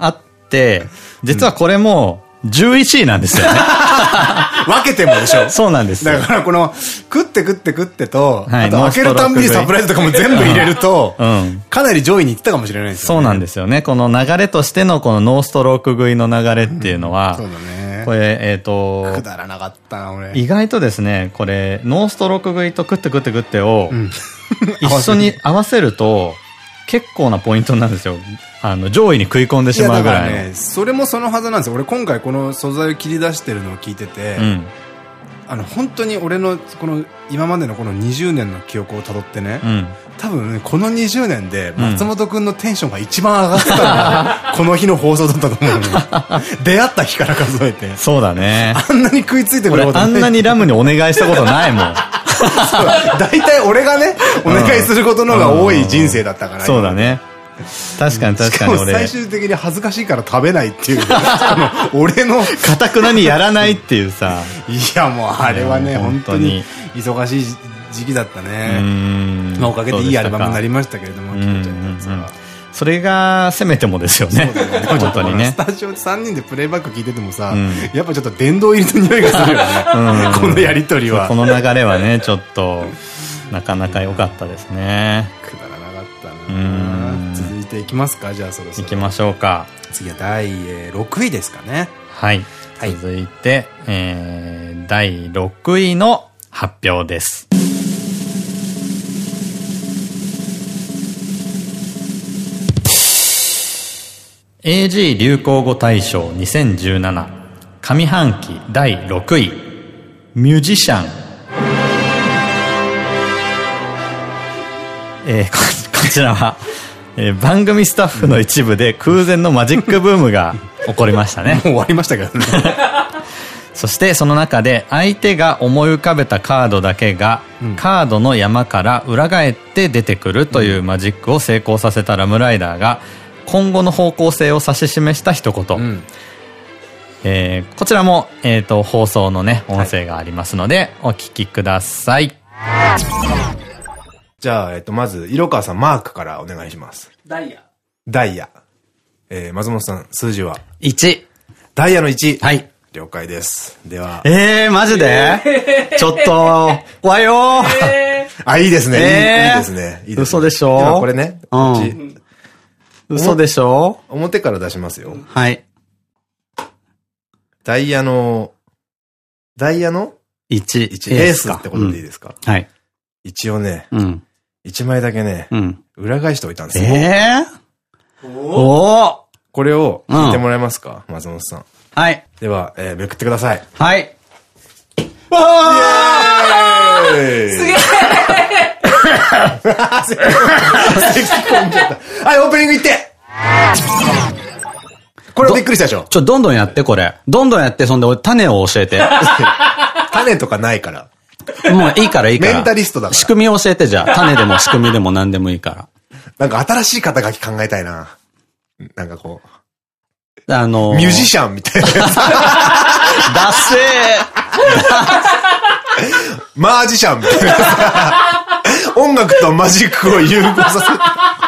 って、実はこれも、11位なんですよね。分けてもでしょ？そうなんですだからこの、食って食って食ってと、はい、あと開けるたんびにサプライズとかも全部入れると、うん、かなり上位に行ったかもしれないですよね。そうなんですよね。この流れとしてのこのノーストローク食いの流れっていうのは、そうだね。これ、えっ、と、くだらなかったな、俺。意外とですね、これ、ノーストローク食いと食って食って食ってを、一緒に合わせると、結構なポイントなんですよ。あの、上位に食い込んでしまうぐらいね、それもそのはずなんですよ。俺今回この素材を切り出してるのを聞いてて、うん、あの、本当に俺のこの今までのこの20年の記憶をたどってね、うん、多分この20年で松本くんのテンションが一番上がってたのが、この日の放送だったと思うの 出会った日から数えて。そうだね。あんなに食いついてくることあんなにラムにお願いしたことないもん。大体俺がね、お願いすることの方が多い人生だったから。そうだね。確かに確かに俺。最終的に恥ずかしいから食べないっていう。俺の。かたくなにやらないっていうさ。いやもうあれはね、本当に忙しい時期だったね。まあおかげでいいアルバムになりましたけれども、それがせめてもですよね。本当にね。スタジオで3人でプレイバック聞いててもさ、やっぱちょっと殿堂入りの匂いがするよね。このやりとりは。この流れはね、ちょっと、なかなか良かったですね。くだらなかったな続いていきますかじゃあそろそろ。行きましょうか。次は第6位ですかね。はい。続いて、えー、第6位の発表です。AG 流行語大賞2017上半期第6位ミュージシャンえー、こ こちらは、えー、番組スタッフの一部で空前のマジックブームが起こりましたね。もう終わりましたけどね。そしてその中で相手が思い浮かべたカードだけが、カードの山から裏返って出てくるというマジックを成功させたラムライダーが今後の方向性を指し示した一言。うん、えー、こちらも、えっ、ー、と、放送のね、音声がありますので、お聞きください。じゃあ、えっ、ー、と、まず、色川さん、マークからお願いします。ダイヤ。ダイヤ。えー、松本さん、数字は ?1。ダイヤの1。はい。了解です。では。ええー、マジで、えー、ちょっと、わよー、えー、あ、いいですね。えー、いいですね。いいですね。嘘でしょ？これね。うん。嘘でしょ？表から出しますよ。はい。ダイヤの、ダイヤの ?1。1。エースってことでいいですか、はい。一応ね、うん。1枚だけね、うん。裏返しておいたんですよ。ええおおこれを聞いてもらえますか、松本さん。はい。では、えー、めくってください。はい。わーすげえ。はい、オープニング行ってこれびっくりしたでしょ？ちょ、どんどんやって、これ。どんどんやって、そんで、種を教えて。種とかないから。もういいからいいから。メンタリストだから。仕組みを教えて、じゃあ。種でも仕組みでも何でもいいから。なんか新しい肩書き考えたいな。なんかこう。あのー、ミュージシャンみたいな。ダッセーマージシャンみたいな。音楽とマジックを融合させ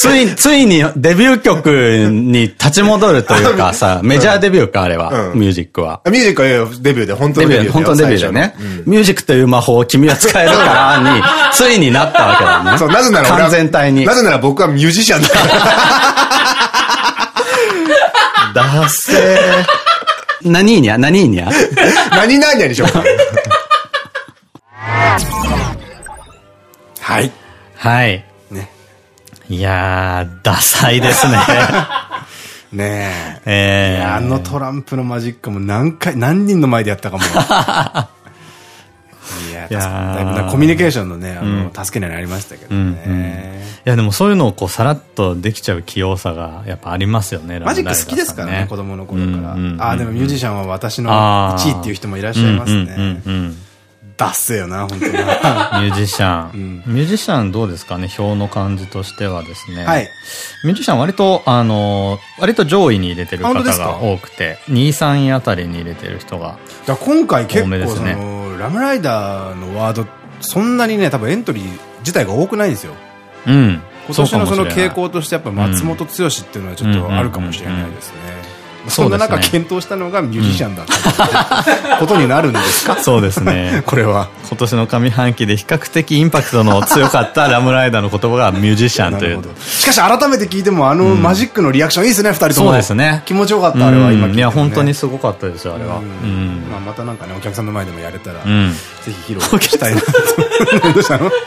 つい、ついにデビュー曲に立ち戻るというかさ、メジャーデビューか、あれは、ミュージックは。ミュージックはデビューで、本当のデビュー。本当のデビューだね。ミュージックという魔法を君は使えるからに、ついになったわけだね。そう、なぜなら完全体に。なぜなら僕はミュージシャンだから。だっせー。何にゃ何にゃ？何何にゃでしょうか。はい。はい。ね。いやー、ダサいですね。ねえ。えー、あのトランプのマジックも何回、何人の前でやったかも。いや、だいぶコミュニケーションのね、あの、助けになりましたけどね。いや、でもそういうのをこう、さらっとできちゃう器用さが、やっぱありますよね、マジック好きですからね、子供の頃から。ああ、でもミュージシャンは私の1位っていう人もいらっしゃいますね。ダッセよな、本当に。ミュージシャン。うん、ミュージシャンどうですかね、表の感じとしてはですね。はい。ミュージシャン割と、あの、割と上位に入れてる方が多くて、2位、3位あたりに入れてる人が。じゃ今回結構その、ラムライダーのワード、そんなにね、多分エントリー自体が多くないんですよ。うん。今年のその傾向としてやっぱ松本剛っていうのはちょっとあるかもしれないですね。そんな中健闘したのがミュージシャンだったことになるんですか？そうですね。これは。今年の上半期で比較的インパクトの強かったラムライダーの言葉がミュージシャンという。しかし改めて聞いてもあのマジックのリアクションいいですね、二人とも。そうですね。気持ちよかった、あれは今いや、本当にすごかったですよ、あれは。まあまたなんかね、お客さんの前でもやれたら、ぜひ披露したいなと。どうしたの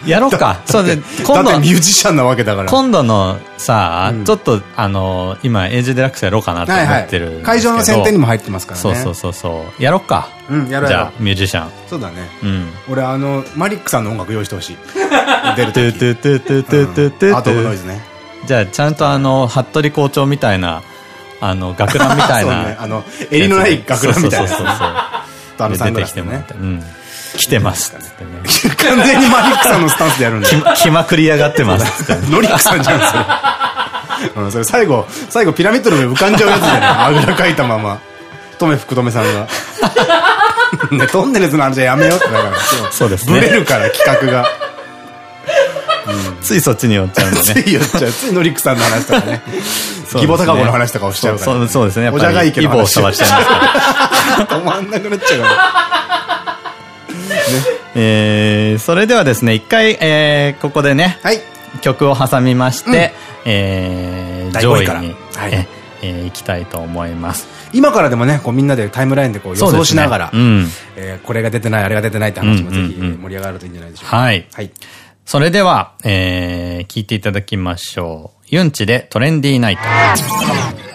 やろうか。そうで、今度。ミュージシャンなわけだから。今度のさ、ちょっと、あの、今、エイジデラックスやろうかなって思ってる。会場の宣伝にも入ってますからね。そうそうそうそう。やろうか。うん、やろうじゃあ、ミュージシャン。そうだね。うん。俺、あの、マリックさんの音楽用意してほしい。出ると。トゥトゥトゥトゥトゥトゥトゥ。アートオブノイズね。じゃあ、ちゃんとあの、服部校長みたいな、あの、学ランみたいな。あの、襟のない学ランみたいな。そうそうそう。あの、出てきてもらって。うん。来てますっってね。完全にマリックさんのスタンスでやるんだ。来まくりやがってますって。ノリックさんじゃん、それ。うん、それ最後、最後ピラミッドの上浮かんじゃうやつじゃない？あぐらかいたまま。とめ福留さんが。ね、トンネルズの話はやめようってだから。そうですね。ブレるから企画が。ついそっちに寄っちゃうんでね。つい寄っちゃう。ついノリックさんの話とかね。義母高子の話とかをしちゃうから。そうですね。おじゃが池の話。イボを探しちゃいます。止まんなくなっちゃうから。ね、えー、それではですね、一回、えー、ここでね、はい、曲を挟みまして、うん、えー、上位に、はい、えー、行きたいと思います。今からでもね、こうみんなでタイムラインでこう予想しながら、ねうん、えー、これが出てない、あれが出てないって話もぜひ盛り上がるといいんじゃないでしょうか。はい。はい。それでは、えー、聞いていただきましょう。ユンチでトレンディーナイト。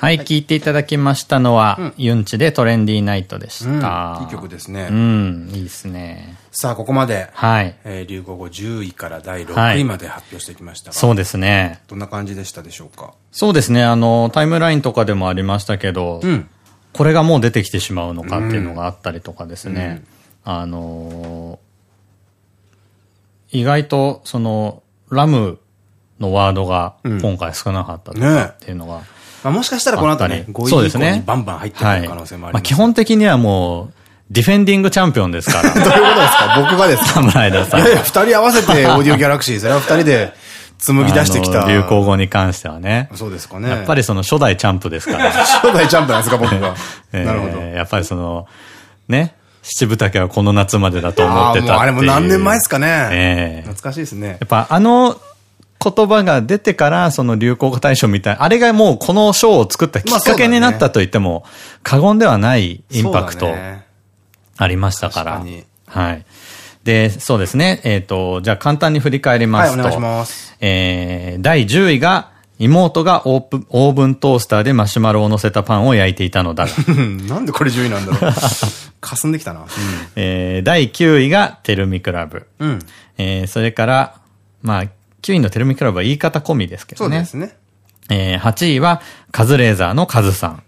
はい、聞いていただきましたのは、うん、ユンチでトレンディーナイトでした。うん、いい曲ですね。うん、いいですね。さあ、ここまで、はい。えー、流行語10位から第6位まで発表してきましたが、はい、そうですね。どんな感じでしたでしょうか？そうですね、あの、タイムラインとかでもありましたけど、うん、これがもう出てきてしまうのかっていうのがあったりとかですね、うん、あの意外と、その、ラムのワードが今回少なかったとかっていうのが、まあもしかしたらこの後ね、5位以降にバンバン入ってくる可能性もあります、まあ基本的にはもう、ディフェンディングチャンピオンですから。どういうことですか？僕がですか？サムライダーさん。いやいや、二人合わせてオーディオギャラクシー、それは二人で紡ぎ出してきた。流行語に関してはね。そうですかね。やっぱりその初代チャンプですから。初代チャンプなんですか、僕が。なるほど。やっぱりその、ね、七分丈はこの夏までだと思ってたあれも何年前ですかね。ええ懐かしいですね。やっぱあの言葉が出てから、その流行語大賞みたいあれがもうこの賞を作ったきっかけになったと言っても過言ではないインパクトありましたから。はい。で、そうですね。えっ、と、じゃあ簡単に振り返りますと。はい、お願いします。えー、第10位が、妹がオープオーブントースターでマシュマロを乗せたパンを焼いていたのだが。なんでこれ10位なんだろう。霞んできたな。うん、えー、第9位がテルミクラブ。うん、えー、それから、まあ、9位のテルミクラブは言い方込みですけどね。そうですね。えー、8位はカズレーザーのカズさん。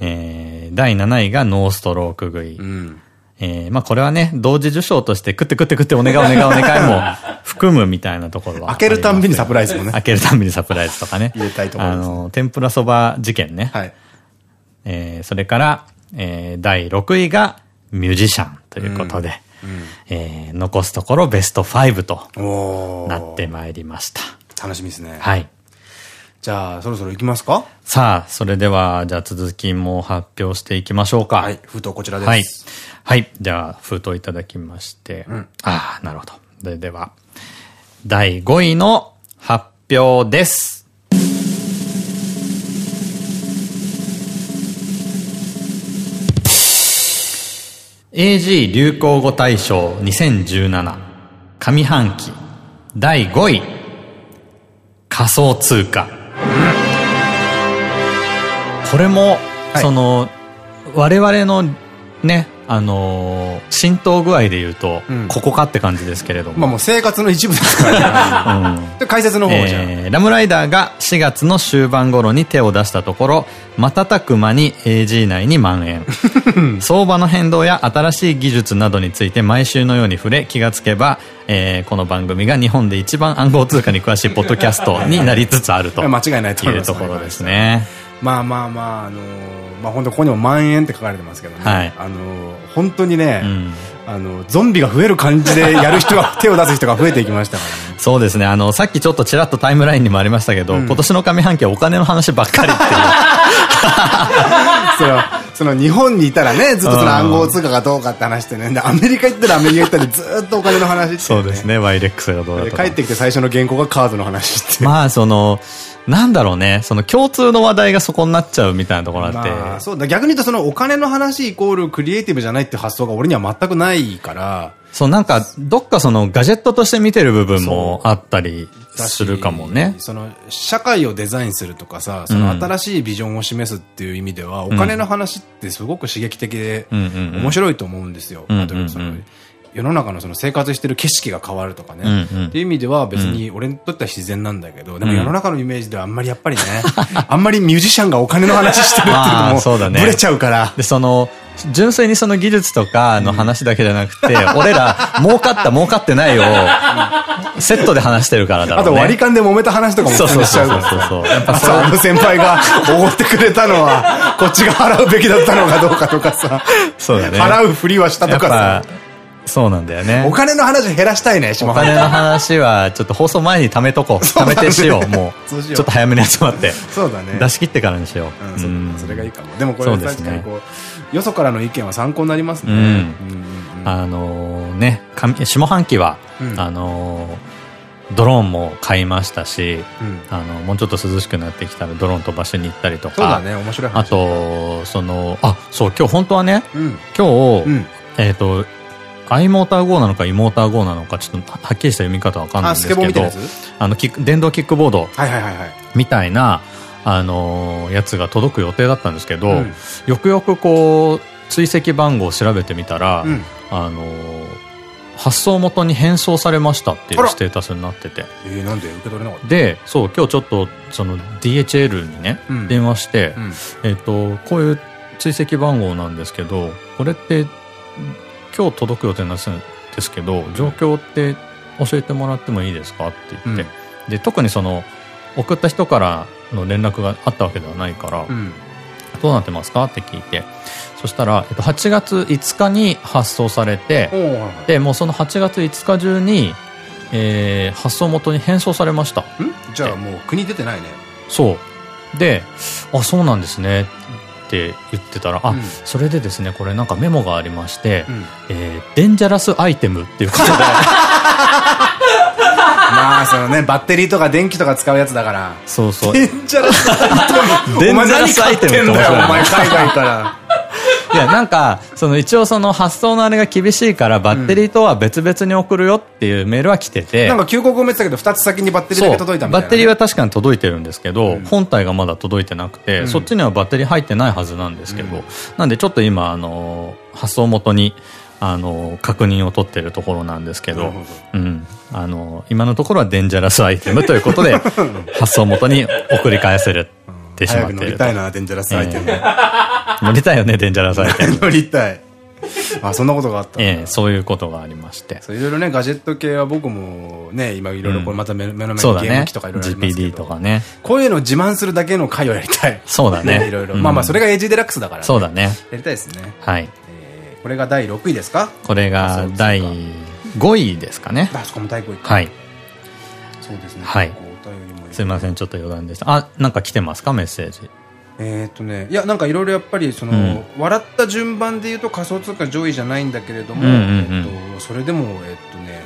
えー、第7位がノーストローク食い。うんえー、まあこれはね、同時受賞として食って食って食ってお願いお願いお願いも 含むみたいなところは。開けるたんびにサプライズもね。開けるたんびにサプライズとかね。入れたいところ、ね、あの、天ぷらそば事件ね。はい。えー、それから、えー、第6位がミュージシャンということで、うんうん、えー、残すところベスト5となってまいりました。楽しみですね。はい。じゃあ、そろそろ行きますか？さあ、それでは、じゃあ続きも発表していきましょうか。はい、封筒こちらです。はい。はい。じゃあ、封筒いただきまして。うん、ああ、なるほど。それでは、第5位の発表です。AG 流行語大賞2017上半期第5位仮想通貨。これも、はい、その、我々のね、あのー、浸透具合で言うと、うん、ここかって感じですけれども。まあもう生活の一部ですからね。うん、解説の方じゃ、えー、ラムライダーが4月の終盤頃に手を出したところ、瞬く間に AG 内に蔓延。相場の変動や新しい技術などについて毎週のように触れ、気がつけば、えー、この番組が日本で一番暗号通貨に詳しいポッドキャストになりつつあると。間違いないというところですね。まあまあまあ、あのー、まあ本当ここにも万円って書かれてますけどね。はい、あのー、本当にね、うん、あの、ゾンビが増える感じでやる人が、手を出す人が増えていきましたからね。そうですね。あの、さっきちょっとちらっとタイムラインにもありましたけど、うん、今年の上半期はお金の話ばっかりっていう。その、その日本にいたらね、ずっとその暗号通貨がどうかって話してね。で、アメリカ行ったらアメリカ行ったらずっとお金の話って、ね、そうですね。ワイレックスがどうだと帰ってきて最初の原稿がカードの話って。まあ、その、なんだろうね、その共通の話題がそこになっちゃうみたいなところあって。まあ、そうだ、逆に言うとそのお金の話イコールクリエイティブじゃないって発想が俺には全くないから。そう、なんか、どっかそのガジェットとして見てる部分もあったりするかもね。その、社会をデザインするとかさ、その新しいビジョンを示すっていう意味では、うん、お金の話ってすごく刺激的で、面白いと思うんですよ。世の中のその生活してる景色が変わるとかね。っていう意味では別に俺にとっては自然なんだけど、でも世の中のイメージではあんまりやっぱりね、あんまりミュージシャンがお金の話してるっていうのも、そうだね。ブレちゃうから。で、その、純粋にその技術とかの話だけじゃなくて、俺ら、儲かった儲かってないを、セットで話してるからだろう、ね。あと割り勘で揉めた話とかもそうそうそうそうそう。やっぱそう。先輩がおごってくれたのは、こっちが払うべきだったのかどうかとかさ。そうだね。払うふりはしたとかさ。そうなんだよね。お金の話減らしたいね、お金の話は、ちょっと放送前に貯めとこう。貯めてしよう、もう。ちょっと早めに集まって。そうだね。出し切ってからにしよう。うん、それがいいかも。でもこれ確かにこう、よそからの意見は参考になりますね。あのね、下半期は、あのドローンも買いましたし、あの、もうちょっと涼しくなってきたらドローン飛ばしに行ったりとか。そうだね、面白いあと、その、あ、そう、今日本当はね、今日、えっと、アイモーター GO なのかイモーター GO なのか、ちょっとはっきりした読み方わかんないんですけど、あの、電動キックボード。みたいな、あのやつが届く予定だったんですけど、うん、よくよくこう、追跡番号を調べてみたら、うん、あの発送元に返送されましたっていうステータスになってて。えー、なんで受け取れなかった？で、そう、今日ちょっと、その DHL にね、うん、電話して、えっと、こういう追跡番号なんですけど、これって今日届く予定なんですけど状況って教えてもらってもいいですかって言って、うん、で特にその送った人からの連絡があったわけではないから、うん、どうなってますかって聞いて。そしたら、えっと、8月5日に発送されてでもうその8月5日中に、えー、発送元に返送されました。じゃあもう国出てないね。そう。であそうなんですねって言ってたら、あ、うん、それでですね、これなんかメモがありまして、うん、えー、デンジャラスアイテムっていうことで。まあ、そのね、バッテリーとか電気とか使うやつだから。そうそう。デンジャラスアイテム。デンジャラスアイテムってお前海外から。いや、なんか、その一応その発送のあれが厳しいから、バッテリーとは別々に送るよっていうメールは来てて。なんか旧国埋めてたけど、二つ先にバッテリーだけ届いたみたいな、バッテリーは確かに届いてるんですけど、うん、本体がまだ届いてなくて、うん、そっちにはバッテリー入ってないはずなんですけど、うん、なんでちょっと今、あの、発送元に、あの、確認を取ってるところなんですけど、ど。うん。あの、今のところはデンジャラスアイテムということで、発送元に送り返せるってしまっている。乗りたいな、デンジャラスアイテム。えー、乗りたいよね、デンジャラスアイテム。乗りたい。あ、そんなことがあったええ、そういうことがありまして。そう、いろいろね、ガジェット系は僕もね、今いろいろこれまた目の前にゲーム機とかいろいろありますけど。GPD とかね。こういうのを自慢するだけの回をやりたい。そうだね。いろいろ。まあまあ、それがエイジデラックスだからそうだね。やりたいですね。はい。これが第6位ですか？これが第5位ですかね。あそこも第5位か。はい。そうですね。はい。すいません、ちょっと余談でした。あ、なんか来てますか？メッセージ。えっとね、いや、なんかいろいろやっぱり、その、うん、笑った順番で言うと仮想通貨上位じゃないんだけれども、えっと、それでも、えっとね、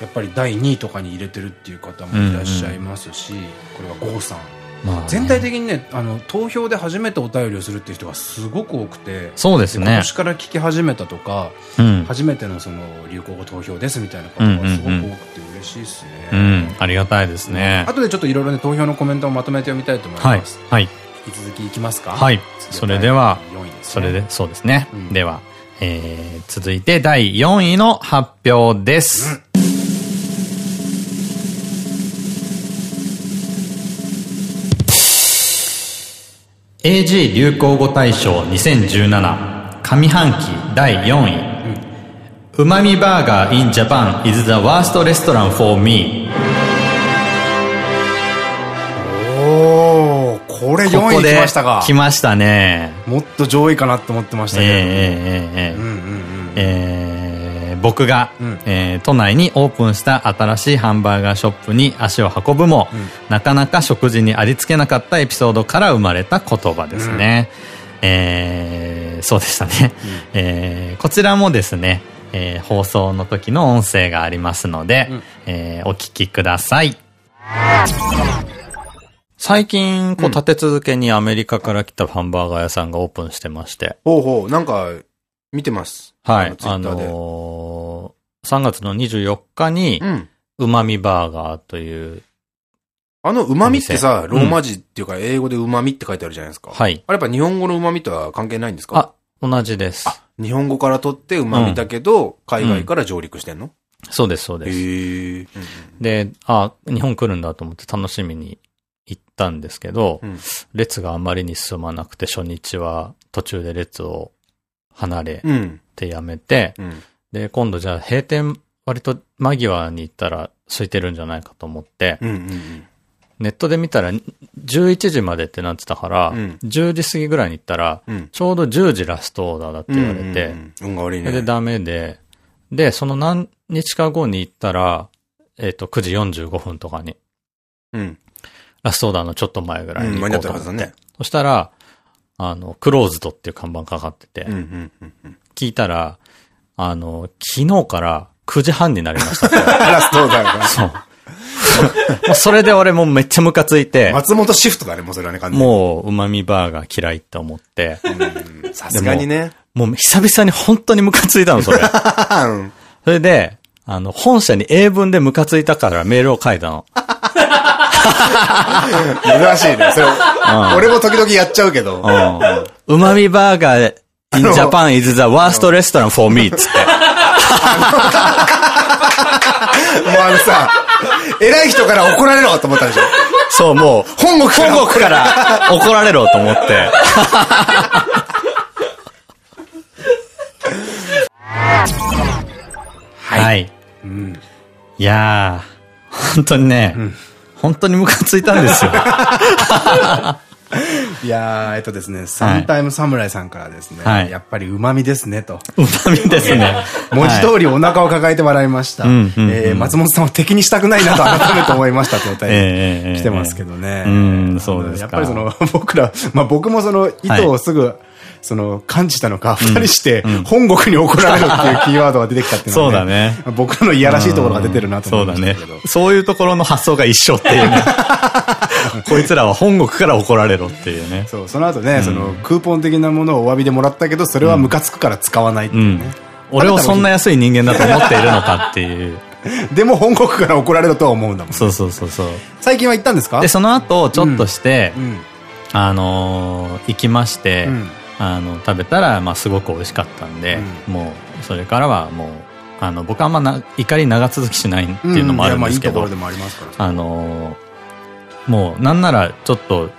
やっぱり第2位とかに入れてるっていう方もいらっしゃいますし、これは郷さん。まあ、全体的にねあの投票で初めてお便りをするっていう人がすごく多くてそうですね今年から聞き始めたとか、うん、初めてのその流行語投票ですみたいな方がすごく多くて嬉しいですね、うん、ありがたいですね、後でちょっといろいろね投票のコメントをまとめて読みたいと思います、はい、はい、引き続きいきますか？はいそれでは、ね、それでそうですね、うん、では、えー、続いて第4位の発表です、うん。AG 流行語大賞2017上半期第4位、うまみバーガー in Japan is the worst restaurant for me. おおこれ4位来ましたか。来ましたね。もっと上位かなって思ってましたけど。えええええええ僕が、うん、えー、都内にオープンした新しいハンバーガーショップに足を運ぶも、うん、なかなか食事にありつけなかったエピソードから生まれた言葉ですね。うん、えー、そうでしたね。うん、えー、こちらもですね、えー、放送の時の音声がありますので、うん、えー、お聞きください。最近、こう、立て続けにアメリカから来たハンバーガー屋さんがオープンしてまして。ほうほう、なんか、見てます。はい。あのー、3月の24日に、うまみバーガーという。あのうまみってさ、ローマ字っていうか、英語でうまみって書いてあるじゃないですか。はい。あれやっぱ日本語のうまみとは関係ないんですか？あ、同じです。あ、日本語から取ってうまみだけど、海外から上陸してんの、そうです、そうです。で、あ、日本来るんだと思って楽しみに行ったんですけど、うん、列があまりに進まなくて初日は途中で列を離れてやめて、うん、で、今度じゃあ閉店割と間際に行ったら空いてるんじゃないかと思って、ネットで見たら11時までってなってたから、うん、10時過ぎぐらいに行ったら、うん、ちょうど10時ラストオーダーだって言われて、運が悪いね。で、ダメで、で、その何日か後に行ったら、えっ、ー、と、9時45分とかに、うん。ラストオーダーのちょっと前ぐらいに行こうと思って。うん、ね。そしたら、あの、クローズドっていう看板かかってて、聞いたら、あの、昨日から9時半になりました ラストオーダーが。そう。もうそれで俺もめっちゃムカついて。松本シフトだね、もうそれはね、完全に。もう、旨味バーガー嫌いって思って。さすがにね。もう久々に本当にムカついたの、それ。それで、あの、本社に英文でムカついたからメールを書いたの。珍しいね。それ、俺も時々やっちゃうけど。うまみバーガー in Japan is the worst restaurant for me つって。もうあのさ、偉い人から怒られろと思ったでしょ？そう、もう、本国本国から怒られろと思って。はい。はい。うん、いやー、本当にね、うん、本当にムカついたんですよ。いやー、えっとですね、サンタイム侍さんからですね、はい、やっぱり旨味ですね、と。旨味ですね。文字通りお腹を抱えて笑いました。松本さんを敵にしたくないなと改めて思いましたってお便り来てますけどね。うん、そうですやっぱりその、僕ら、まあ僕もその意図をすぐ、その、感じたのか、二人して、本国に怒られるっていう キーワードが出てきたっていうのは、そうだね。僕らのいやらしいところが出てるなと思うんですけど。そうだね。そういうところの発想が一緒っていうね。こいつらは本国から怒られろっていうね。そう、その後ね、その、クーポン的なものをお詫びでもらったけど、それはムカつくから使わないっていうね。俺をそんな安い人間だと思っているのかっていう。でも本国から怒られるとは思うんだもん、そうそうそうそう。最近は行ったんですか？で、その後、ちょっとして、あの行きまして、あの、食べたら、まあ、すごく美味しかったんで、うん、もう、それからはもう、あの、僕はあんまな怒り長続きしないっていうのもあるんですけど、あの、もう、なんなら、ちょっと、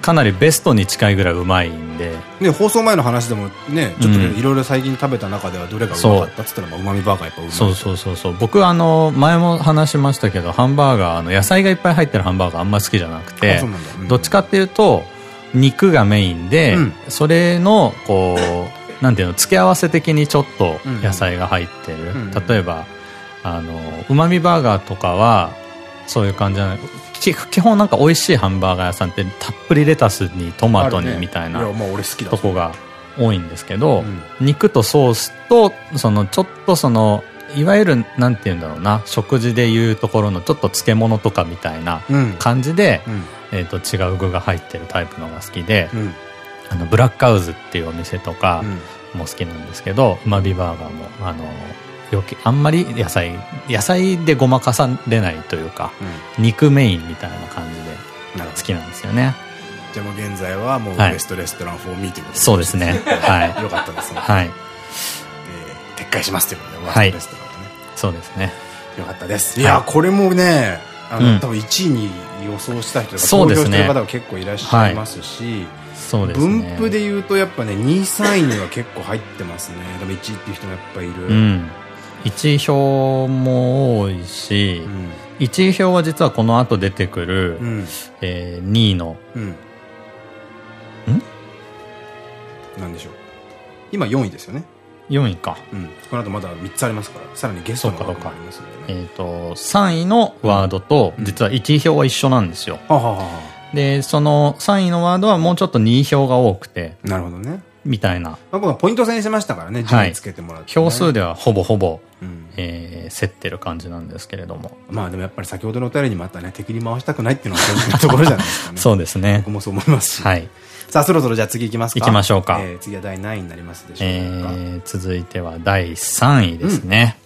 かなりベストに近いぐらいうまいんで。ね、放送前の話でもね、ちょっといろいろ最近食べた中ではどれがうまかったっつったら、うまみバーガーやっぱうまい。そうそうそうそう。僕あの、前も話しましたけど、ハンバーガー、あの、野菜がいっぱい入ってるハンバーガーあんま好きじゃなくて、どっちかっていうと、肉がメインで、うん、それの、こう、なんていうの、付け合わせ的にちょっと野菜が入ってる。うん。うん、例えば、あの、うまみバーガーとかは、そういう感じじゃない。基本なんか美味しいハンバーガー屋さんってたっぷりレタスにトマトにみたいなとこが多いんですけど、肉とソースと、そのちょっとその、いわゆるなんて言うんだろうな、食事でいうところのちょっと漬物とかみたいな感じで、うんえっと違う具が入ってるタイプのが好きで、うん、あのブラックアウズっていうお店とかも好きなんですけど、うまビバーガーもあのよきあんまり野菜野菜でごまかされないというか、うん、肉メインみたいな感じで好きなんですよね。じゃあもう現在はもうベストレストラン4ミーティングそうですね。はい。よかったですね。はい。えー、撤回しますということで、はい。そうですね。よかったです。いや、これもね、あの、多分1位に予想した人とか投票してる方が結構いらっしゃいますし、そうですね、分布で言うとやっぱね2位3位には結構入ってますね。でも1位っていう人もやっぱいる、うん、1位票も多いし、うん、1位票は実はこの後出てくる、うん、えー、2位の、うん、ん？なんでしょう。今4位ですよね4位か。うん。この後まだ3つありますから、さらにゲストの方もありますね。えっと、3位のワードと、実は1位票は一緒なんですよ。で、その3位のワードはもうちょっと2位票が多くて。なるほどね。みたいな。まあ、僕はポイント制にしましたからね、順位つけてもらって、票数ではほぼほぼ、えー、競ってる感じなんですけれども。まあでもやっぱり先ほどのお便りにもあったね、敵に回したくないっていうのが正直なところじゃないですかね。そうですね。僕もそう思いますし。はい。さあ、そろそろじゃあ次行きますか。行きましょうか。えー、次は第何位になりますでしょうか。えー、続いては第3位ですね。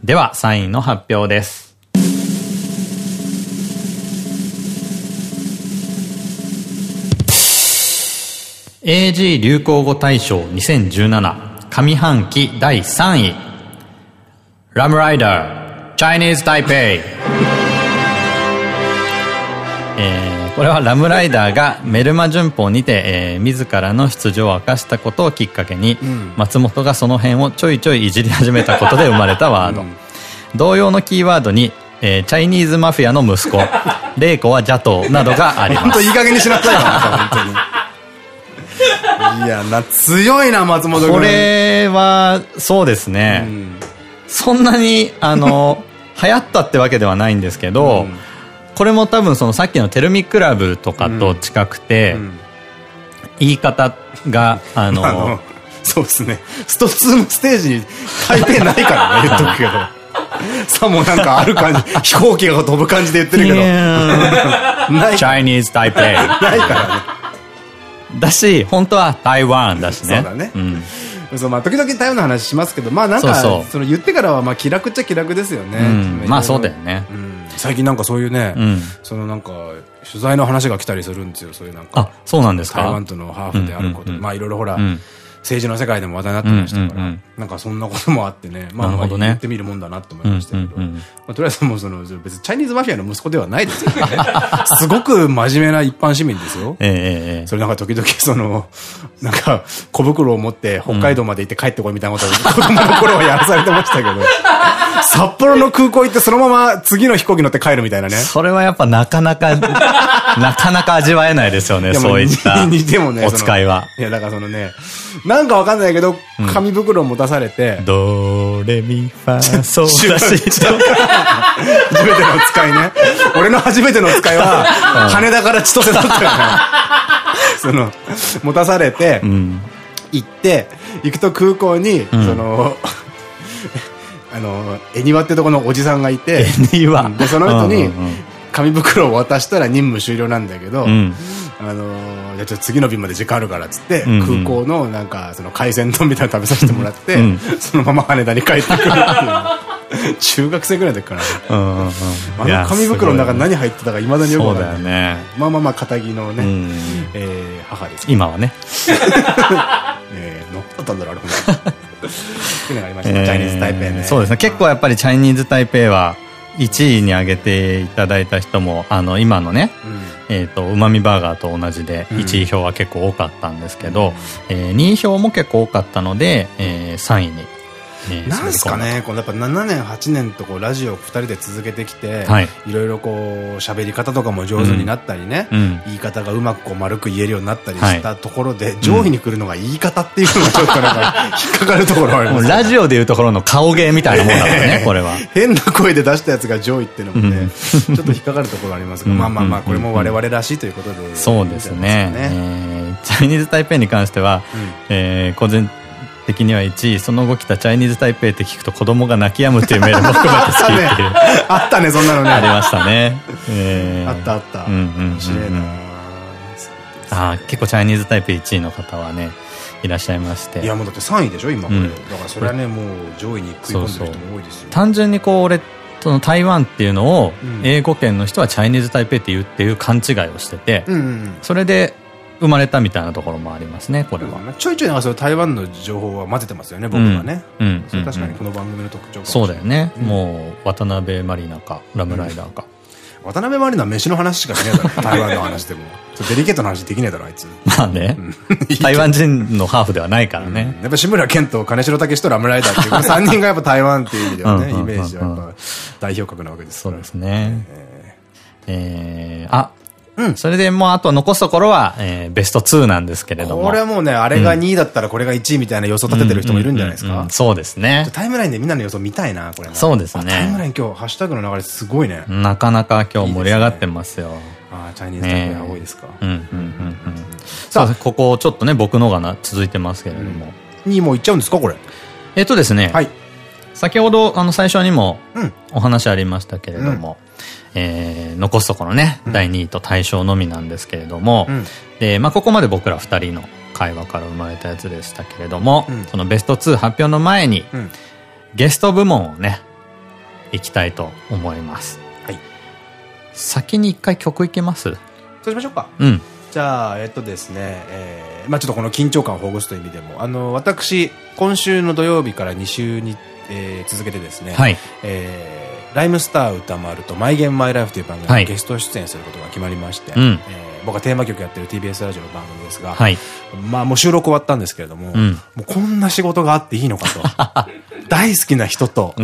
うん、では、3位の発表です。AG 流行語大賞2017上半期第3位ラムライダー Chinese Taipei えー、これはラムライダーがメルマ旬報にて、えー、自らの出場を明かしたことをきっかけに、うん、松本がその辺をちょいちょいいじり始めたことで生まれたワード、うん、同様のキーワードに、えー、チャイニーズマフィアの息子、レイコはジャトーなどがあります。本当いい加減にしなさいよ、本当に。いや、な、強いな、松本君。これは、そうですね。うん、そんなに、あの、流行ったってわけではないんですけど、うん、これも多分そのさっきのテルミクラブとかと近くて、うん、言い方が、あの、あのそうですね。スト2のステージに台北ないからね、言っとくけど。さもなんかある感じ、飛行機が飛ぶ感じで言ってるけど。ない。Chinese Taipei。ないからね。だし、本当は台湾だしね。そうだね。うん。そう、まあ、時々台湾の話しますけど、まあなんか、そその言ってからは、まあ気楽っちゃ気楽ですよね。うん、まあそうだよね。うん。最近なんかそういうね、うん、そのなんか、取材の話が来たりするんですよ、そういうなんか。あ、そうなんですか？台湾とのハーフであること。まあいろいろほら、政治の世界でも話題になってましたから、なんかそんなこともあってね、まあ、まあ言ってみるもんだなと思いましたけど、とりあえずもうその、別にチャイニーズマフィアの息子ではないですけどね。すごく真面目な一般市民ですよ。ええそれなんか時々その、なんか小袋を持って北海道まで行って帰ってこいみたいなことを子供の頃はやらされてましたけど、札幌の空港行ってそのまま次の飛行機乗って帰るみたいなね。それはやっぱなかなか、なかなか味わえないですよね、そういった。でもね、お使いは。いや、だからそのね、なんかわかんないけど、紙袋を持たされて、ドレミファソラシド。初めての使いね。俺の初めての使いは、羽田から千歳だったよね。その、持たされて、行って、行くと空港に、その、あの、恵庭ってとこのおじさんがいて、で、その人に、紙袋を渡したら任務終了なんだけど、あのじゃちょっと次の便まで時間あるからっつって、空港のなんか、その海鮮丼みたいなの食べさせてもらって、そのまま羽田に帰ってくるっていう。中学生ぐらいの時かな。あの紙袋の中に何入ってたかいまだによくわかんない。ね。まあまあまあ、肩着のね、え母です。今はね。え乗ったんだろう、あれ、っていうのがありました。チャイニーズ・タイペイね。そうですね。結構やっぱりチャイニーズ・タイペイは、1位に挙げていただいた人も、あの、今のね、うん、えっと、うまみバーガーと同じで、1位票は結構多かったんですけど、うん、えー、2位票も結構多かったので、えー、3位になんすかね、このやっぱ7年、8年とこうラジオを2人で続けてきて、はい、いろいろこう喋り方とかも上手になったりね、うん、言い方がうまくこう丸く言えるようになったりしたところで、はい、上位に来るのが言い方っていうのがちょっとなんか 引っかかるところあります、ラジオでいうところの顔芸みたいなもんだからね、これは。変な声で出したやつが上位っていうのもね、ちょっと引っかかるところありますが、まあまあまあ、これも我々らしいということで。そうですね。えー、チャイニーズ・タイペイに関しては、うん、えー、個人的には1位、その後来たチャイニーズ・タイペイって聞くと子供が泣き止むっていうメールも含めて好きっていう。あったね、そんなのね。ありましたね。あったあった。うんうん。面白いなああ、結構チャイニーズ・タイペイ1位の方はね、いらっしゃいまして。いや、もうだって3位でしょ、今これ。だからそれはね、もう上位に食い込んでる人も多いですよ。単純にこう、俺、その台湾っていうのを、英語圏の人はチャイニーズ・タイペイって言うっていう勘違いをしてて、それで、生まれたみたいなところもありますね、これは。ちょいちょいなんかその台湾の情報は混ぜてますよね、僕はね。うん。確かにこの番組の特徴そうだよね。もう、渡辺マリナか、ラムライダーか。渡辺マリナは飯の話しかしねえだろ、台湾の話でも。デリケートな話できねえだろ、あいつ。まあね。台湾人のハーフではないからね。やっぱ志村けんと金城武とラムライダーっていう、3人がやっぱ台湾っていう意味ではね、イメージはやっぱ代表格なわけですそうですね。えー、あ、うん。それでもうあと残すところは、えー、ベスト2なんですけれども。これはもうね、あれが2位だったらこれが1位みたいな予想立ててる人もいるんじゃないですか。そうですね。タイムラインでみんなの予想見たいな、これそうですね。タイムライン今日、ハッシュタグの流れすごいね。なかなか今日盛り上がってますよ。ああ、チャイニーズタイム多いですか。うん、うん、うん、うん。さあ、ここちょっとね、僕のがな、続いてますけれども。2位もいっちゃうんですか、これ？えっとですね。はい。先ほど、あの、最初にも、お話ありましたけれども、うん、えー、残すところね、うん、第2位と大賞のみなんですけれども、うん、で、まあ、ここまで僕ら2人の会話から生まれたやつでしたけれども、そのベスト2発表の前に、ゲスト部門をね、いきたいと思います。はい。先に一回曲いけます？そうしましょうか。うん。じゃあ、えっとですね、えー、まあちょっとこの緊張感をほぐすという意味でも、あの、私、今週の土曜日から2週に、えー、続けてですね、はい。えー、ライムスター歌丸とマイゲームマイライフという番組にゲスト出演することが決まりまして、はい、えー、僕はテーマ曲やってる TBS ラジオの番組ですが、はい、まあもう収録終わったんですけれども、うん、もうこんな仕事があっていいのかと。大好きな人と、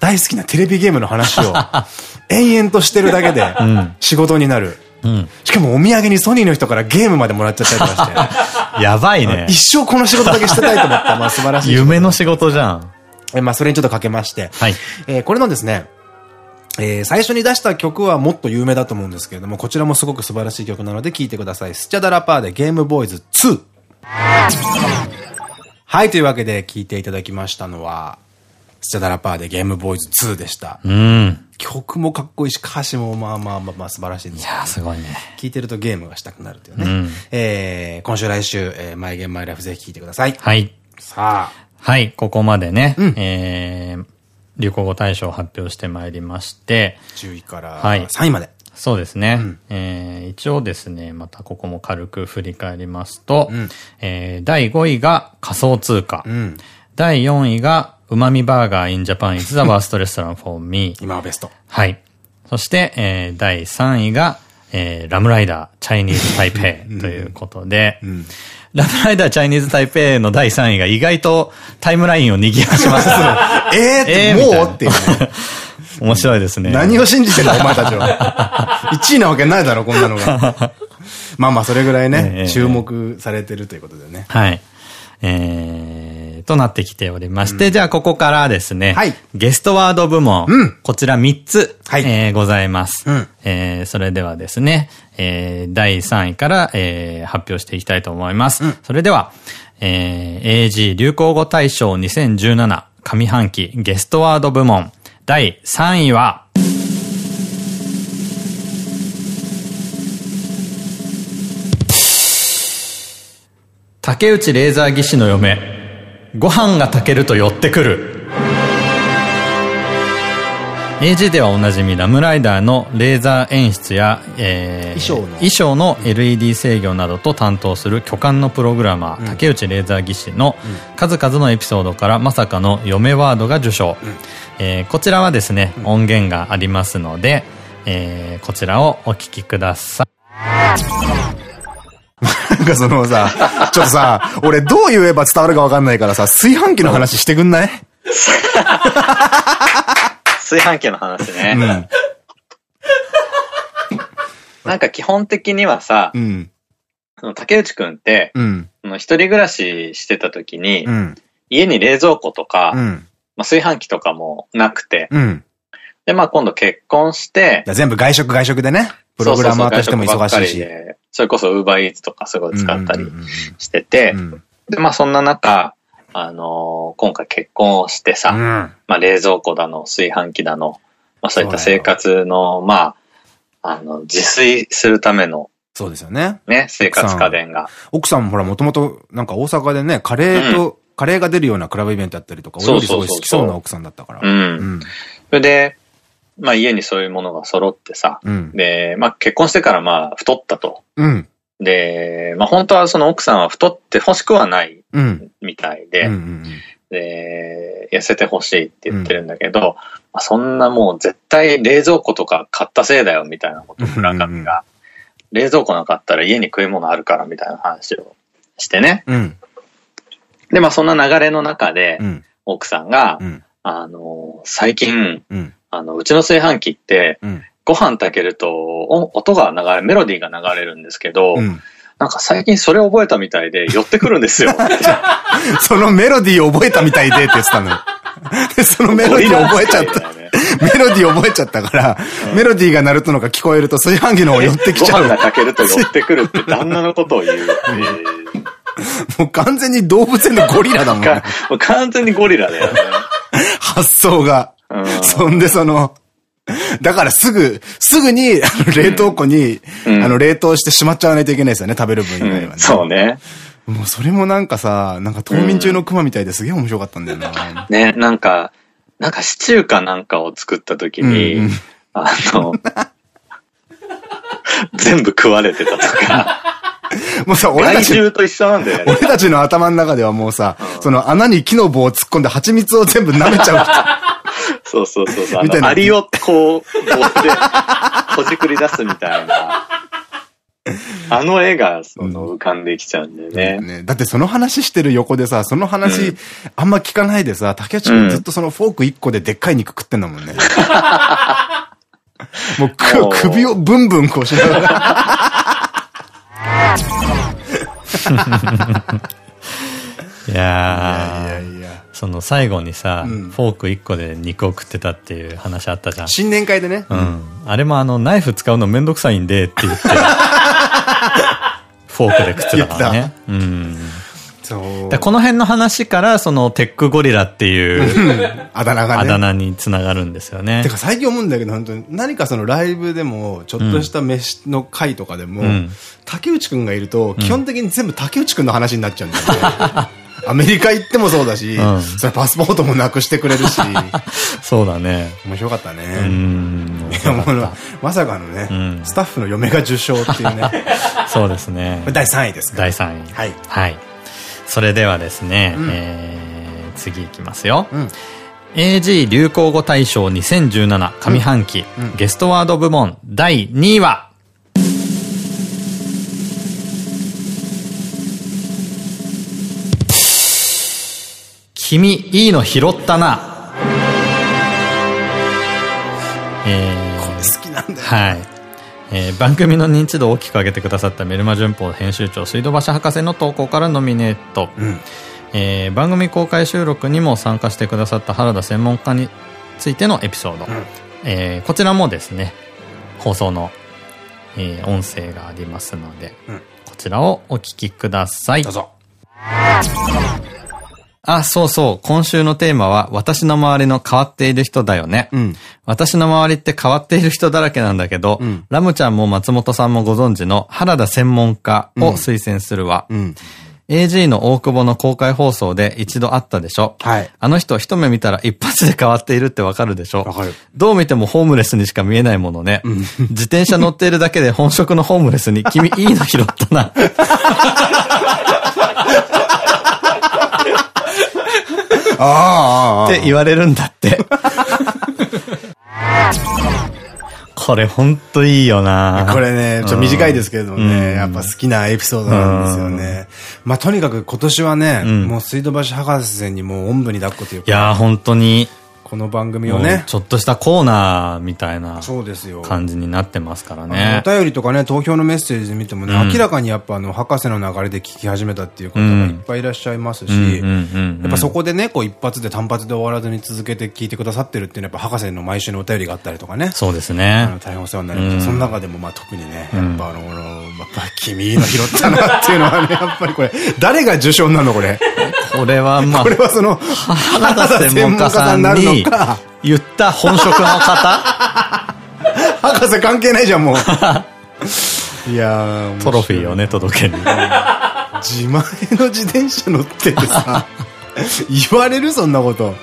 大好きなテレビゲームの話を、延々としてるだけで、仕事になる。うん、しかもお土産にソニーの人からゲームまでもらっちゃったりとかして。やばいね。一生この仕事だけしてたいと思った。まあ素晴らしい。夢の仕事じゃん。えまあそれにちょっとかけまして。はい。えー、これのですね、えー、最初に出した曲はもっと有名だと思うんですけれども、こちらもすごく素晴らしい曲なので聴いてください。スチャダラパーでゲームボーイズ2。はい、というわけで聴いていただきましたのは、スチャダラパーでゲームボーイズ2でした。うん。曲もかっこいいし、歌詞もまあまあまあまあ素晴らしいんですいやすごいね。聴いてるとゲームがしたくなるというね。うん、えー、今週来週、えー、マイゲームマイライフぜひ聴いてください。はい。さあ。はい、ここまでね、うん、えー、流行語大賞を発表してまいりまして、10位から3位まで。はいそうですね。うん、えー、一応ですね、またここも軽く振り返りますと、うん、えー、第5位が仮想通貨。うん、第4位がうまみバーガー in Japan is the worst restaurant for me. 今はベスト。はい。そして、えー、第3位が、えー、ラムライダー、チャイニーズ・タイペイということで、うん、ラムライダー、チャイニーズ・タイペイの第3位が意外とタイムラインを賑わします。えーって、えー、もうっていうね。面白いですね。何を信じてんのお前たちは。1位なわけないだろ、こんなのが。まあまあ、それぐらいね、注目されてるということでね。はい。えー、となってきておりまして、うん、じゃあここからですね、はい、ゲストワード部門、うん、こちら3つ、はい、えー、ございます。うん、えー、それではですね、えー、第3位から、えー、発表していきたいと思います。うん、それでは、えー、AG 流行語大賞2017上半期ゲストワード部門第3位は、竹内レーザー技師の嫁、ご飯が炊けると寄ってくる。AG ではおなじみラムライダーのレーザー演出や、えー、衣装の。衣装の LED 制御などと担当する巨漢のプログラマー、うん、竹内レーザー技師の数々のエピソードからまさかの嫁ワードが受賞、うん、えー、こちらはですね、音源がありますので、えー、こちらをお聞きください。なんかそのさ、ちょっとさ、俺どう言えば伝わるかわかんないからさ、炊飯器の話してくんない？炊飯器の話ね。うん、なんか基本的にはさ、うん、その竹内くんって、うん、一人暮らししてた時に、うん、家に冷蔵庫とか、うん、まあ炊飯器とかもなくて、うん、で、まあ今度結婚して、全部外食外食でね、プログラマーとしても忙しいし。それこそ Uber Eats とかすごい使ったりしてて、で、まあそんな中、あのー、今回結婚をしてさ、うん、まあ冷蔵庫だの、炊飯器だの、まあそういった生活の、まあ、あの、自炊するための、そうですよね。ね、生活家電が。奥さんもほら、もともとなんか大阪でね、カレーと、うん、カレーが出るようなクラブイベントやったりとか、お料理すごい好きそうな奥さんだったから。うん。それで、まあ家にそういうものが揃ってさ、うん、で、まあ結婚してからまあ太ったと。うん、で、まあ本当はその奥さんは太って欲しくはないみたいで、で、痩せて欲しいって言ってるんだけど、うん、まあ、そんなもう絶対冷蔵庫とか買ったせいだよみたいなことを村上が、冷蔵庫なかったら家に食い物あるからみたいな話をしてね。うん、で、まあそんな流れの中で、奥さんが、あの、最近、あの、うちの炊飯器って、ご飯炊けると、音が流れ、メロディーが流れるんですけど、うん、なんか最近それ覚えたみたいで寄ってくるんですよ。そのメロディー覚えたみたいでって言ってたのよ。で、そのメロディー覚えちゃった。メロディー覚えちゃったから、うん、メロディーが鳴るとのが聞こえると炊飯器の方寄ってきちゃう。ご飯が炊けると寄ってくるって旦那のことを言う。もう完全に動物園のゴリラだもんね。もう完全にゴリラだよね。発想が。そんでその、だからすぐ、すぐに、あの、冷凍庫に、あの、冷凍してしまっちゃわないといけないですよね、食べる分以外はね。そうね。もうそれもなんかさ、なんか冬眠中の熊みたいですげえ面白かったんだよな。ね、なんか、なんかシチューかなんかを作った時に、あの、全部食われてたとか。もうさ、俺たち。と一緒なんだよね。俺たちの頭の中ではもうさ、その穴に木の棒を突っ込んで蜂蜜を全部舐めちゃう。そうそうそうそう。みたいな。アリをこう、棒で、ほじくり出すみたいな。あの絵が、その、浮かんできちゃうんだよね。ねだってその話してる横でさ、その話、あんま聞かないでさ、竹内くんずっとそのフォーク1個ででっかい肉食ってんだもんね。もうく、首をブンブンこうしながら。いやいやいやその最後にさ、うん、フォーク1個で肉を食ってたっていう話あったじゃん。新年会でね。うん。あれもあの、ナイフ使うのめんどくさいんでって言って、フォークで食ってたからね。うん。そうこの辺の話から、その、テックゴリラっていうあだ名がね。あだ名につながるんですよね。てか最近思うんだけど、本当に、何かそのライブでも、ちょっとした飯の会とかでも、うん、竹内くんがいると、基本的に全部竹内くんの話になっちゃうんだよね。アメリカ行ってもそうだし、うん、それパスポートもなくしてくれるし。そうだね。面白かったね。うん。いや、もう、まさかのね、うん、スタッフの嫁が受賞っていうね。そうですね。第3位です第3位。はい。はい。それではですね、うん、えー、次いきますよ。うん AG 流行語大賞2017上半期、うん、ゲストワード部門第2位は君、いいの拾ったな。えー、これ好きなんだよ、はい。えー、番組の認知度を大きく上げてくださったメルマ旬報編集長水道橋博士の投稿からノミネート。うん、えー、番組公開収録にも参加してくださった原田専門家についてのエピソード。うん、えー、こちらもですね、放送の、えー、音声がありますので、うん、こちらをお聞きください。どうぞ。あ、そうそう。今週のテーマは、私の周りの変わっている人だよね。うん、私の周りって変わっている人だらけなんだけど、うん、ラムちゃんも松本さんもご存知の原田専門家を推薦するわ。うん AG の大久保の公開放送で一度会ったでしょはい。あの人一目見たら一発で変わっているってわかるでしょわかる。どう見てもホームレスにしか見えないものね。うん、自転車乗っているだけで本職のホームレスに君いいの拾ったな。って言われるんだって。これほんといいよなこれね、ちょっと短いですけれどもね、やっぱ好きなエピソードなんですよね。まあとにかく今年はね、もう水道橋博士にもおんぶに抱っこというか。いや本当に。この番組をね。ちょっとしたコーナーみたいな感じになってますからね。お便りとかね、投票のメッセージで見てもね、明らかにやっぱあの、博士の流れで聞き始めたっていう方がいっぱいいらっしゃいますし、やっぱそこでね、こう一発で単発で終わらずに続けて聞いてくださってるっていうのは、やっぱ博士の毎週のお便りがあったりとかね。そうですね。大変お世話になりました。その中でもまあ特にね、やっぱあの、やっぱ君の拾ったなっていうのはね、やっぱりこれ、誰が受賞なのこれ？これはまあ、これはその、原田専門家さんに言った本職の方？博士関係ないじゃん、もう。いやトロフィーをね、届けに。自前の自転車乗っててさ、言われるそんなこと。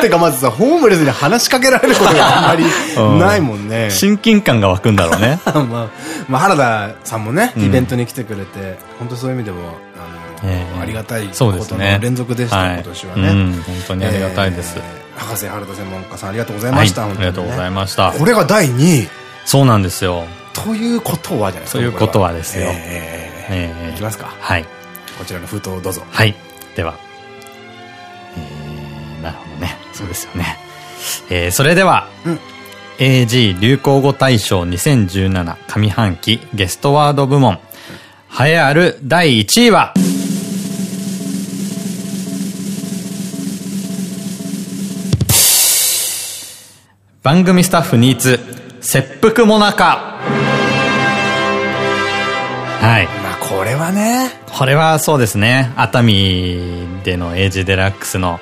てかまずさ、ホームレスに話しかけられることがあんまりないもんね。親近感が湧くんだろうね。まあ、まあ原田さんもね、イベントに来てくれて、本当そういう意味でも、ありがたいことの連続でした、今年はね。本当にありがたいです。博士原田専門家さんありがとうございました。ありがとうございました。これが第2位。そうなんですよ。ということはじゃないですか。ということはですよ。ええいきますか。はい。こちらの封筒をどうぞ。はい。では。えー、なるほどね。そうですよね。えー、それでは、うん、AG 流行語大賞2017上半期ゲストワード部門、栄えある第1位は、番組スタッフニーツ、切腹もなか。はい。まあ、これはね。これはそうですね。熱海でのエイジデラックスの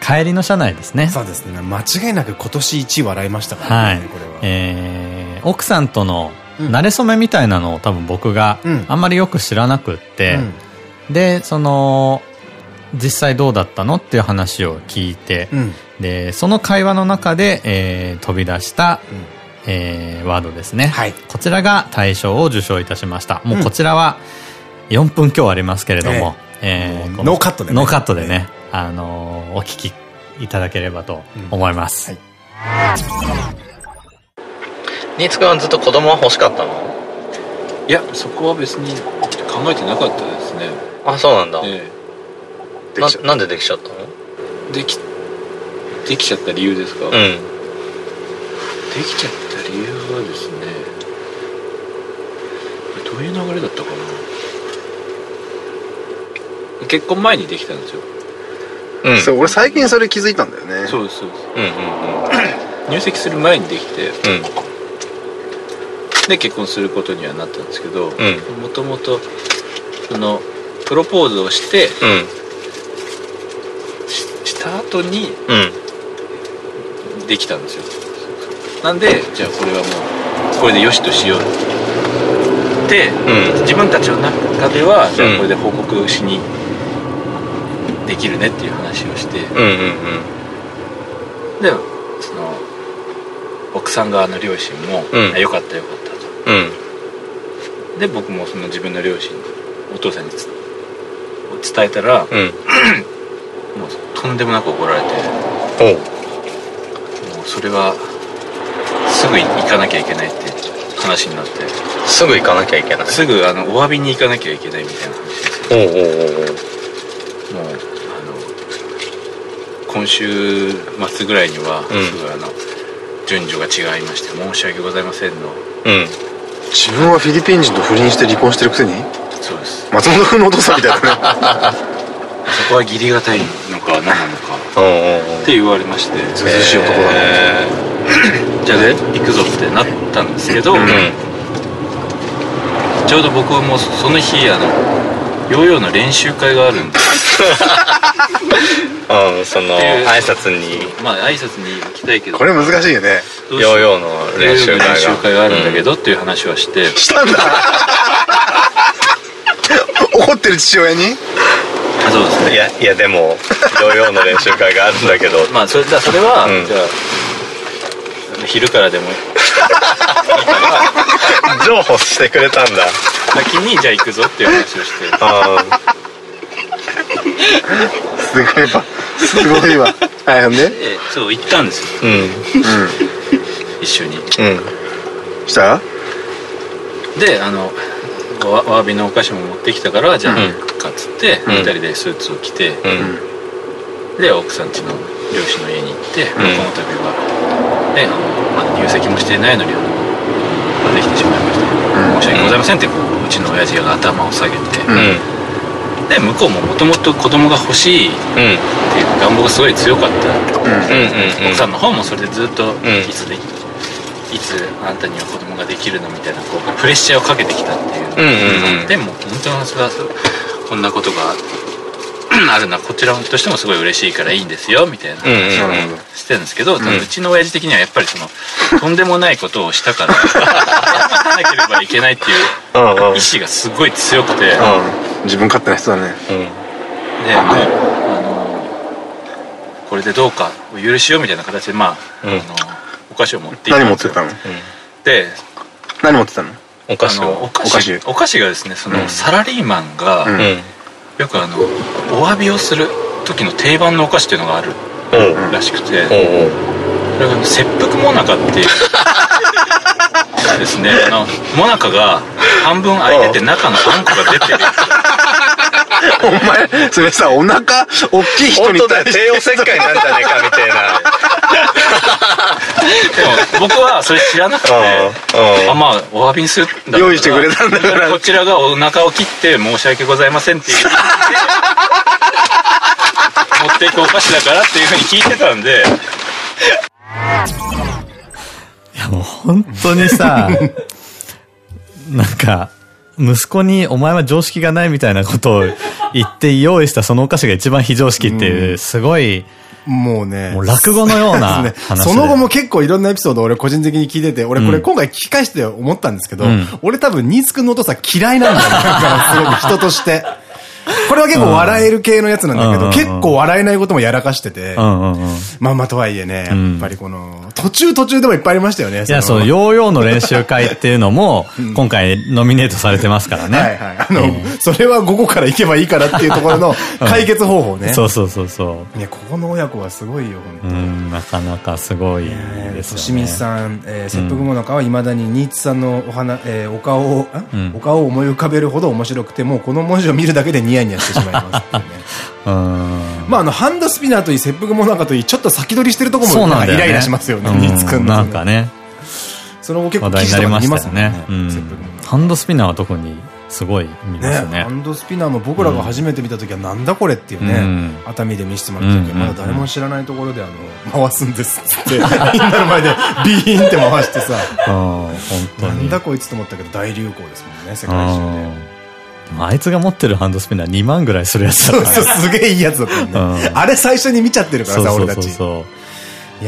帰りの車内ですね。そうですね。間違いなく今年1位笑いましたからね、はい、これは。えー、奥さんとの馴れ初めみたいなのを多分僕があんまりよく知らなくって、うん、で、その、実際どうだったのっていう話を聞いて、うん、で、その会話の中で、えー、飛び出した、うん、えー、ワードですね。はい、こちらが大賞を受賞いたしました。もうこちらは4分今日ありますけれども、えー、ノーカットでね。ノーカットでね、あのー、お聞きいただければと思います。はい。新津君はずっと子供は欲しかったの？いやそこは別に考えてなかったですね。あそうなんだ、ええ、ななんでできちゃったの？できできちゃった理由ですか？うん。できちゃった理由はですねどういう流れだったかな？結婚前にできたんですよ。うん、そう俺最近それ気づいたんだよね。そうですそうです、うんうんうん、入籍する前にできて、うん。で結婚することにはなったんですけどもともとそのプロポーズをして、うん、しした後に、できたんですよ。なんでじゃあこれはもうこれでよしとしようって、うん、自分たちの中ではじゃあこれで報告しにできるねっていう話をして、でその奥さん側の両親も「うん、よかったよかった」うん、で僕もその自分の両親お父さんに伝えたら、うん、もうとんでもなく怒られてそれはすぐ行かなきゃいけないって話になって。すぐ行かなきゃいけない。すぐあのお詫びに行かなきゃいけないみたいな話ですおうおうおうもうあの今週末ぐらいには、すぐあの順序が違いまして申し訳ございませんの、うん。自分はフィリピン人と不倫して離婚してるくせに？そうです。松本君のお父さんみたいだね。そこは義理がたい。のか何なのかって言われまして涼しい男だな、えー、じゃあ行くぞってなったんですけど、うん、ちょうど僕もその日あのヨーヨーの練習会があるんで うんその挨拶に。まあ挨拶に行きたいけど。これ難しいよね。ヨーヨーの練習会が練習会があるんだけど、っていう話はして。したんだ。怒ってる父親に？そうですね。いやいやでもヨーヨーの練習会があるんだけど。まあそれだそれは、うん、じゃあ昼からでも。譲歩してくれたんだ。先にじゃあ行くぞっていう話をして。ああ。すごいわ。すごいわ。はいほんでそう行ったんですよ。うん、うん、一緒に。うん。した？であのわわびのお菓子も持ってきたからじゃあかっつって、うん、2人でスーツを着て、うん、で奥さん家の両親の家に行って、うん、この度は、ね、あのまだ入籍もしていないのにできてしまいました、申し訳ございませんってこううちの親父が頭を下げて、で向こうももともと子供が欲しいっていう願望がすごい強かった、奥さんの方もそれでずっといつでいつあなたには子供ができるのみたいなこうプレッシャーをかけてきたっていう。のでも本当はそれはこんなことがあるのはこちらとしてもすごい嬉しいからいいんですよみたいな。話をしてるんですけど、うちの親父的にはやっぱりそのとんでもないことをしたからや なければいけないっていう意志がすごい強くて。自分勝手な人だね、うん、でもうあのこれでどうか許しようみたいな形でまあ,、あのお菓子を持ってい何持ってたの、で何持ってたの？お菓子お菓子お菓子。がですねその、サラリーマンが、よくあのお詫びをする時の定番のお菓子っていうのがあるらしくて、それが切腹もなかっていうですねあのもなかが半分開いてて中のあんこが出てるお前それさお腹大きい人に対して。帝王切開なんじゃねえかみたいな。でも僕はそれ知らなくてあまあお詫びにするんだ用意してくれたんだから。こちらがお腹を切って申し訳ございませんっていう。持っていくお菓子だからっていうふうに聞いてたんで。いやもう本当にさ、なんか、息子にお前は常識がないみたいなことを言って用意したそのお菓子が一番非常識っていう、すごいもうね。もう落語のような その後も結構いろんなエピソード俺個人的に聞いてて、俺これ今回聞き返して思ったんですけど、俺多分ニーツくんのお父さん嫌いなんだよ。だからすごく人として。これは結構笑える系のやつなんだけど、結構笑えないこともやらかしてて、まあまあとはいえね、やっぱりこの、途中途中でもいっぱいありましたよね。いや、そう、ヨーヨーの練習会っていうのも、今回ノミネートされてますからね。はいはい。あの、それは午後から行けばいいからっていうところの 解決方法ね。そうそうそうそう。いや、ここの親子はすごいよ、本当うん、なかなかすごいですよね。清水さん、え切腹もなかはいまだに新津さんのお花、えお顔を、お顔を思い浮かべるほど面白くて、もうこの文字を見るだけでニヤニヤしてしまいますっていうね。まあ、あの、ハンドスピナーといい、切腹もなんかといい、ちょっと先取りしてるとこも、イライラしますよね、ニーツくんの。なんかね。その後結構話題になりましたよね。ハンドスピナーは特にすごい見ますね。ハンドスピナーも僕らが初めて見た時はなんだこれっていうね、熱海で見せてもらった時はまだ誰も知らないところであの、回すんですっつって、みんなの前でビーンって回してさ、なんだこいつと思ったけど大流行ですもんね、世界中で。あいつが持ってるハンドスピナー2万ぐらいするやつだから、そうそう、すげえいいやつだったね。あれ最初に見ちゃってるからさ、俺たち。そうそう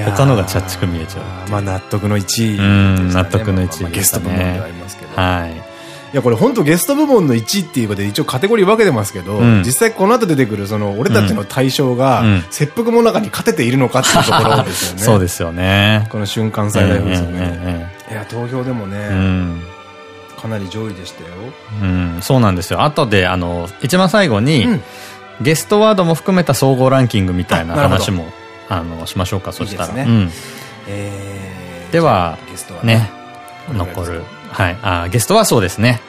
他のがチャッチく見えちゃう。まあ納得の1位。うん、納得の1位。ゲスト部門ではありますけど。はい。いや、これ本当ゲスト部門の1位っていうことで一応カテゴリー分けてますけど、実際この後出てくるその俺たちの対象が、切腹も中に勝てているのかっていうところですよね。そうですよね。この瞬間最大ですよね。いや、投票でもね、かなり上位でしたよ。うん、そうなんですよ。後で、あの、一番最後に、うん、ゲストワードも含めた総合ランキングみたいな話も、あの、しましょうか、そしたら。いいで、ねうん、えー、では、ゲストはね、ね残る。はい。あ、ゲストはそうですね。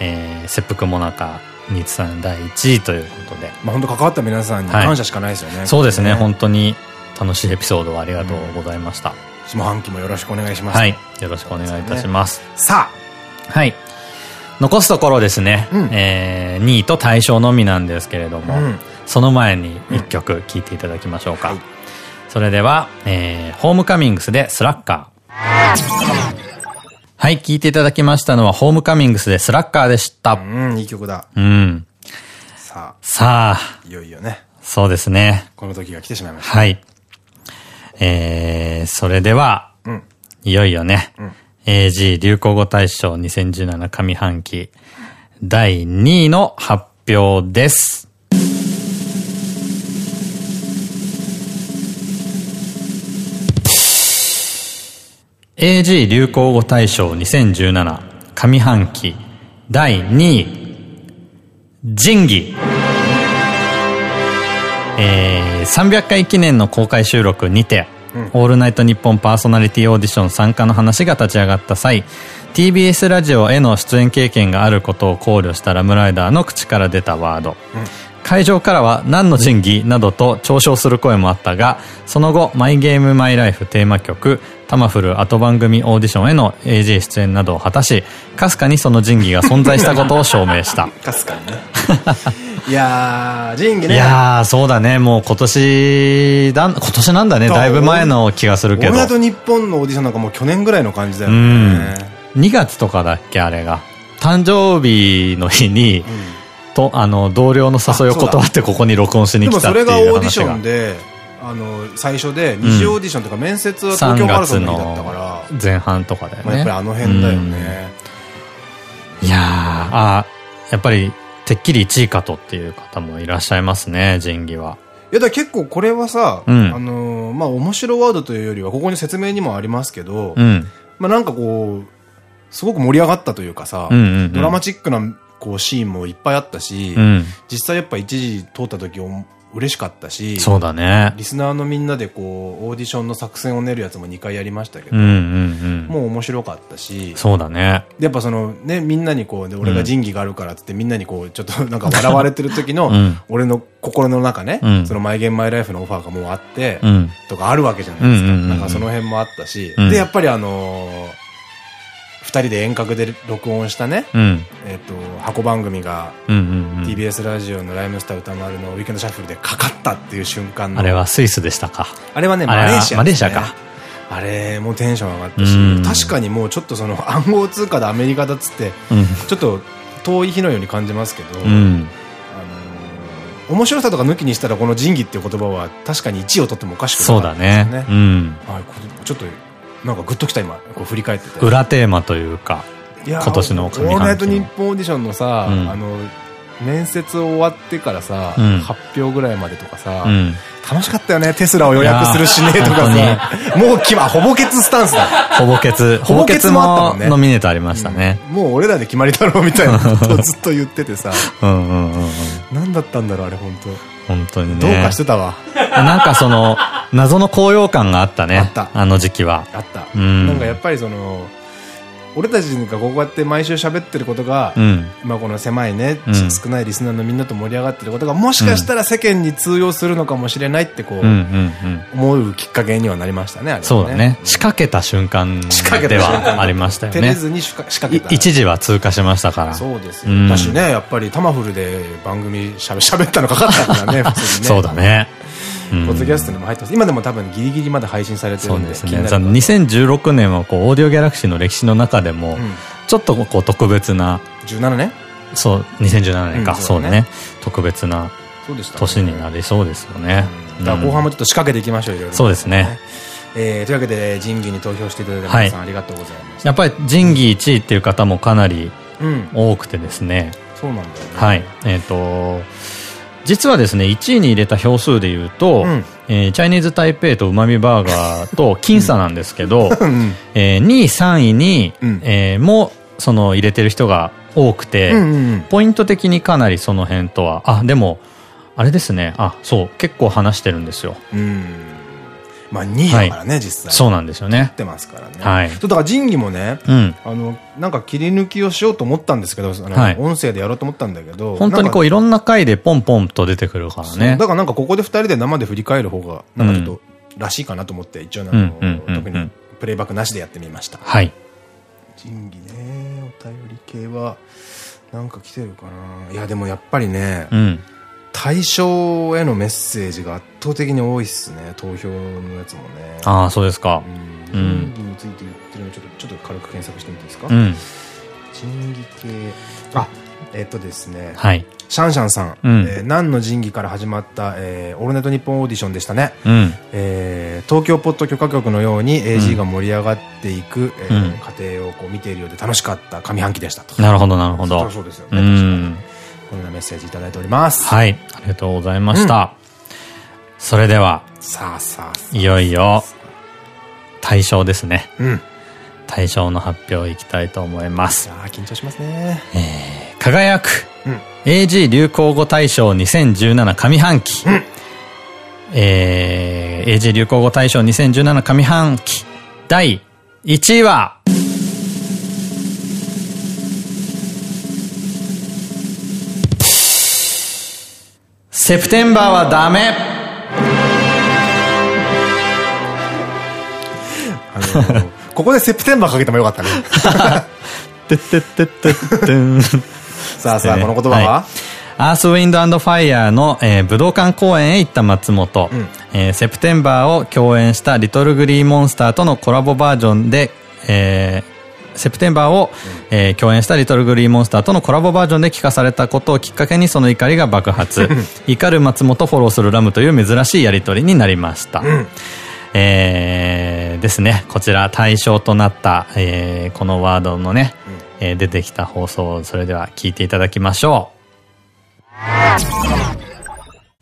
えー、切腹もなか、ニツさん第1位ということで。まあ本当関わった皆さんに感謝しかないですよね。はい、そうですね、本当に楽しいエピソードをありがとうございました。下半期もよろしくお願いします。はい。よろしくお願いいたします。さあ、はい。残すところですね、うん、えー、2位と大賞のみなんですけれども、うん、その前に1曲聴いていただきましょうか。うんはい、それでは、えー、ホームカミングスでスラッカー。はい、聴いていただきましたのは、ホームカミングスでスラッカーでした。うん、いい曲だ。うん。さあ。さあ。いよいよね。そうですね。この時が来てしまいました。はい。えー、それでは、うん、いよいよね、うん AG 流行語大賞2017上半期第2位の発表です。AG 流行語大賞2017上半期第2位仁義えー、300回記念の公開収録にてオールナイトニッポンパーソナリティオーディション参加の話が立ち上がった際、TBS ラジオへの出演経験があることを考慮したラムライダーの口から出たワード。うん、会場からは何の仁義などと嘲笑する声もあったが、その後、マイゲームマイライフテーマ曲、タマフル後番組オーディションへの AJ 出演などを果たし、かすかにその仁義が存在したことを証明した。かすかにね。いやー、仁義ね。いやー、そうだね。もう今年だ、今年なんだね。だいぶ前の気がするけど。オールナイト日本のオーディションなんかもう去年ぐらいの感じだよね。うん。2月とかだっけ、あれが。誕生日の日に、うん、と、あの、同僚の誘いを断ってここに録音しに来たっていう話が。でもそれがオーディションで、あの最初で二次オーディションとか面接は東京マラソンの日だったから、前半とかだよね。やっぱりあの辺だよね。いやー、あやっぱりてっきり1位かとっていう方もいらっしゃいますね、仁義は。いや、だ結構これはさ、うん、あのー、まあ、面白ワードというよりは、ここに説明にもありますけど、うん、まあ、なんかこう、すごく盛り上がったというかさ、ドラマチックなこうシーンもいっぱいあったし、うん、実際やっぱ一時通った時嬉しかったし、そうだね。リスナーのみんなでこう、オーディションの作戦を練るやつも2回やりましたけど、もう面白かったし、そうだね。やっぱそのね、みんなにこう、俺が仁義があるからってみんなにこう、ちょっとなんか笑われてる時の、俺の心の中ね、そのマイゲームマイライフのオファーがもうあって、とかあるわけじゃないですか。なんかその辺もあったし、で、やっぱりあの二人で遠隔で録音したね、うん、えっと、箱番組が、TBS ラジオのライムスター歌丸のウィークエンドシャッフルでかかったっていう瞬間の。あれはスイスでしたか。あれはね、マレーシア、ね、マレーシアか。あれもテンション上がったし、うん、確かにもうちょっとその暗号通貨でアメリカだっつって、うん、ちょっと遠い日のように感じますけど、面白さとか抜きにしたらこの仁義っていう言葉は確かに1位を取ってもおかしくない、そうだね。うん。はい、ちょっと、なんかグッときた今、こう振り返ってて。裏テーマというか、今年の上半期。オールナイトニッポンオーディションのさ、あの、面接終わってからさ、発表ぐらいまでとかさ、楽しかったよね。テスラを予約するしねとかさ。もうきはほぼケツスタンスだ。ほぼケツ。ほぼケツもあったもんね。ノミネートありましたね。もう俺らで決まりだろうみたいなことをずっと言っててさ。うんうんうんうん。何だったんだろう、あれ本当本当にね。どうかしてたわ。なんかその、謎の高揚感があったね。あった。あの時期は。あった。うん。なんかやっぱりその、俺たちがこうやって毎週喋ってることが、うん、まあこの狭いね、うん、少ないリスナーのみんなと盛り上がってることが、もしかしたら世間に通用するのかもしれないってこう、思うきっかけにはなりましたね、ね、そうだね。仕掛けた瞬間ではありましたよね。照れずに仕掛けた。一時は通過しましたから。そうですよ。だしね、やっぱりタマフルで番組しゃべ喋ったのかかったからね、普通にね。そうだね。ポッドキャストにも入ってます。今でも多分ギリギリまで配信されてるんで。そうですね。2016年はこう、オーディオギャラクシーの歴史の中でも、ちょっとこう特別な。17年？そう、2017年か。そうね。特別な年になりそうですよね。だ後半もちょっと仕掛けていきましょう、いろいろ。そうですね。えー、というわけで、仁義に投票していただいた皆さん、ありがとうございます。やっぱり仁義1位っていう方もかなり多くてですね。そうなんだよね。はい。えっと、実はですね、1位に入れた票数でいうと、うん、えー、チャイニーズ台北とうまみバーガーと僅差なんですけど、うん、えー、2位、3位に、うん、えー、もその入れてる人が多くて、ポイント的にかなりその辺とは、あ、でも、あれですね、あ、そう、結構話してるんですよ。うんまあ2位だからね、実際。そうなんですよね。ってますからね。はい。だから仁義もね、あの、なんか切り抜きをしようと思ったんですけど、音声でやろうと思ったんだけど。本当にこういろんな回でポンポンと出てくるからね。だからなんかここで二人で生で振り返る方が、なんかちょっと、らしいかなと思って、一応あの、特にプレイバックなしでやってみました。はい。仁義ね、お便り系は、なんか来てるかな。いや、でもやっぱりね、うん対象へのメッセージが圧倒的に多いっすね。投票のやつもね。ああそうですか。うん、について言ってるのちょっとちょっと軽く検索してみていいですか、うん、仁義系。あえっ、とですね。はい。シャンシャンさん、うん、えー、何の仁義から始まった、えー、オールナイトニッポンオーディションでしたね、うん、えー、東京ポッド許可局のように AG が盛り上がっていく、うん、えー、過程をこう見ているようで楽しかった上半期でしたと。なるほどなるほど。そうですよね、うんこのようなメッセージいただいております。はい。ありがとうございました。うん、それでは、さあさあいよいよ、対象ですね。うん。対象の発表いきたいと思います。ああ、緊張しますね。えー、輝く、うん、AG 流行語大賞2017上半期。うん、えー、AG 流行語大賞2017上半期第1位は、セプテンバーはダメ。あのここでセプテンバーかけてもよかったね。てってってってってん。さあさあ、この言葉は、アースウィンドファイヤーの、えー、武道館公演へ行った松本、うん、えー、セプテンバーを共演したリトルグリーンモンスターとのコラボバージョンで、えー、セプテンバーを、うん、えー、共演したリトルグリーンモンスターとのコラボバージョンで聞かされたことをきっかけにその怒りが爆発。怒る松本フォローするラムという珍しいやりとりになりました。うん、えー、ですね、こちら対象となった、えー、このワードのね、うん、えー、出てきた放送をそれでは聞いていただきましょう。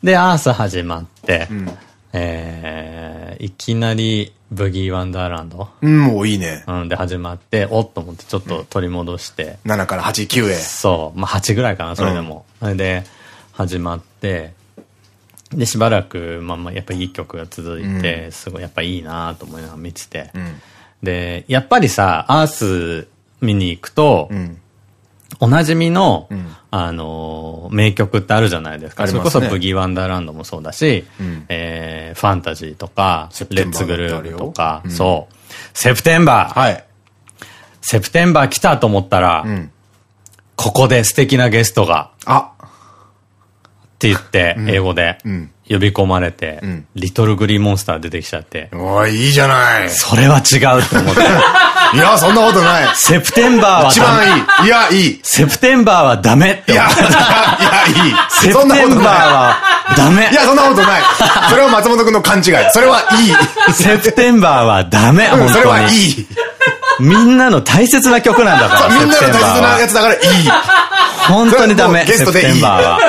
で、アース始まって、うん、えー、いきなりブギーワンダーランド。うん、もういいね。うん、で始まって、おっと思ってちょっと取り戻して。うん、7から8、9へ。そう。まあ8ぐらいかな、それでも。それ、うん、で、始まって、で、しばらく、まあまあ、やっぱいい曲が続いて、うん、すごいやっぱいいなと思いながら見てて。で、やっぱりさ、アース見に行くと、おなじみの、うん、あの、名曲ってあるじゃないですか。すね、それこそブギーワンダーランドもそうだし、うん、えー、ファンタジーとか、レッツグループとか、うん、そう。セプテンバー。はい。セプテンバー来たと思ったら、ここで素敵なゲストが、あ。って言って、英語で、呼び込まれて、リトルグリーンモンスター出てきちゃって。おい、いいじゃない。それは違うって思って。いや、そんなことない。セプテンバーは一番いい。いや、いい。セプテンバーはダメって。いや、いや、いい。セプテンバーはダメ。いや、そんなことない。それは松本くんの勘違い。それはいい。セプテンバーはダメ。本当に。それはいい。みんなの大切な曲なんだから。みんなの大切なやつだからいい。本当にダメ。ゲストでいい。セプテンバーは。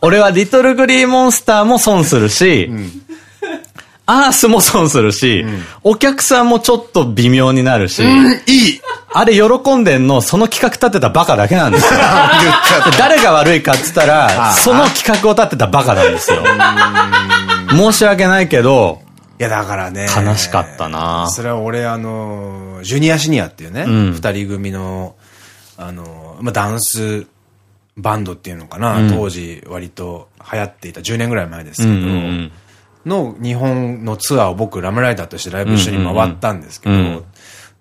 俺はリトルグリーモンスターも損するし、うんアースも損するし、うん、お客さんもちょっと微妙になるし、うん、いい。あれ喜んでんの、その企画立てたバカだけなんですよ。誰が悪いかって言ったら、その企画を立てたバカなんですよ。申し訳ないけど、いやだからね。悲しかったな。それは俺あの、ジュニアシニアっていうね、二、うん、人組の、あの、まあ、ダンスバンドっていうのかな、うん、当時割と流行っていた10年ぐらい前ですけど、の日本のツアーを僕ラムライダーとしてライブ一緒に回ったんですけど、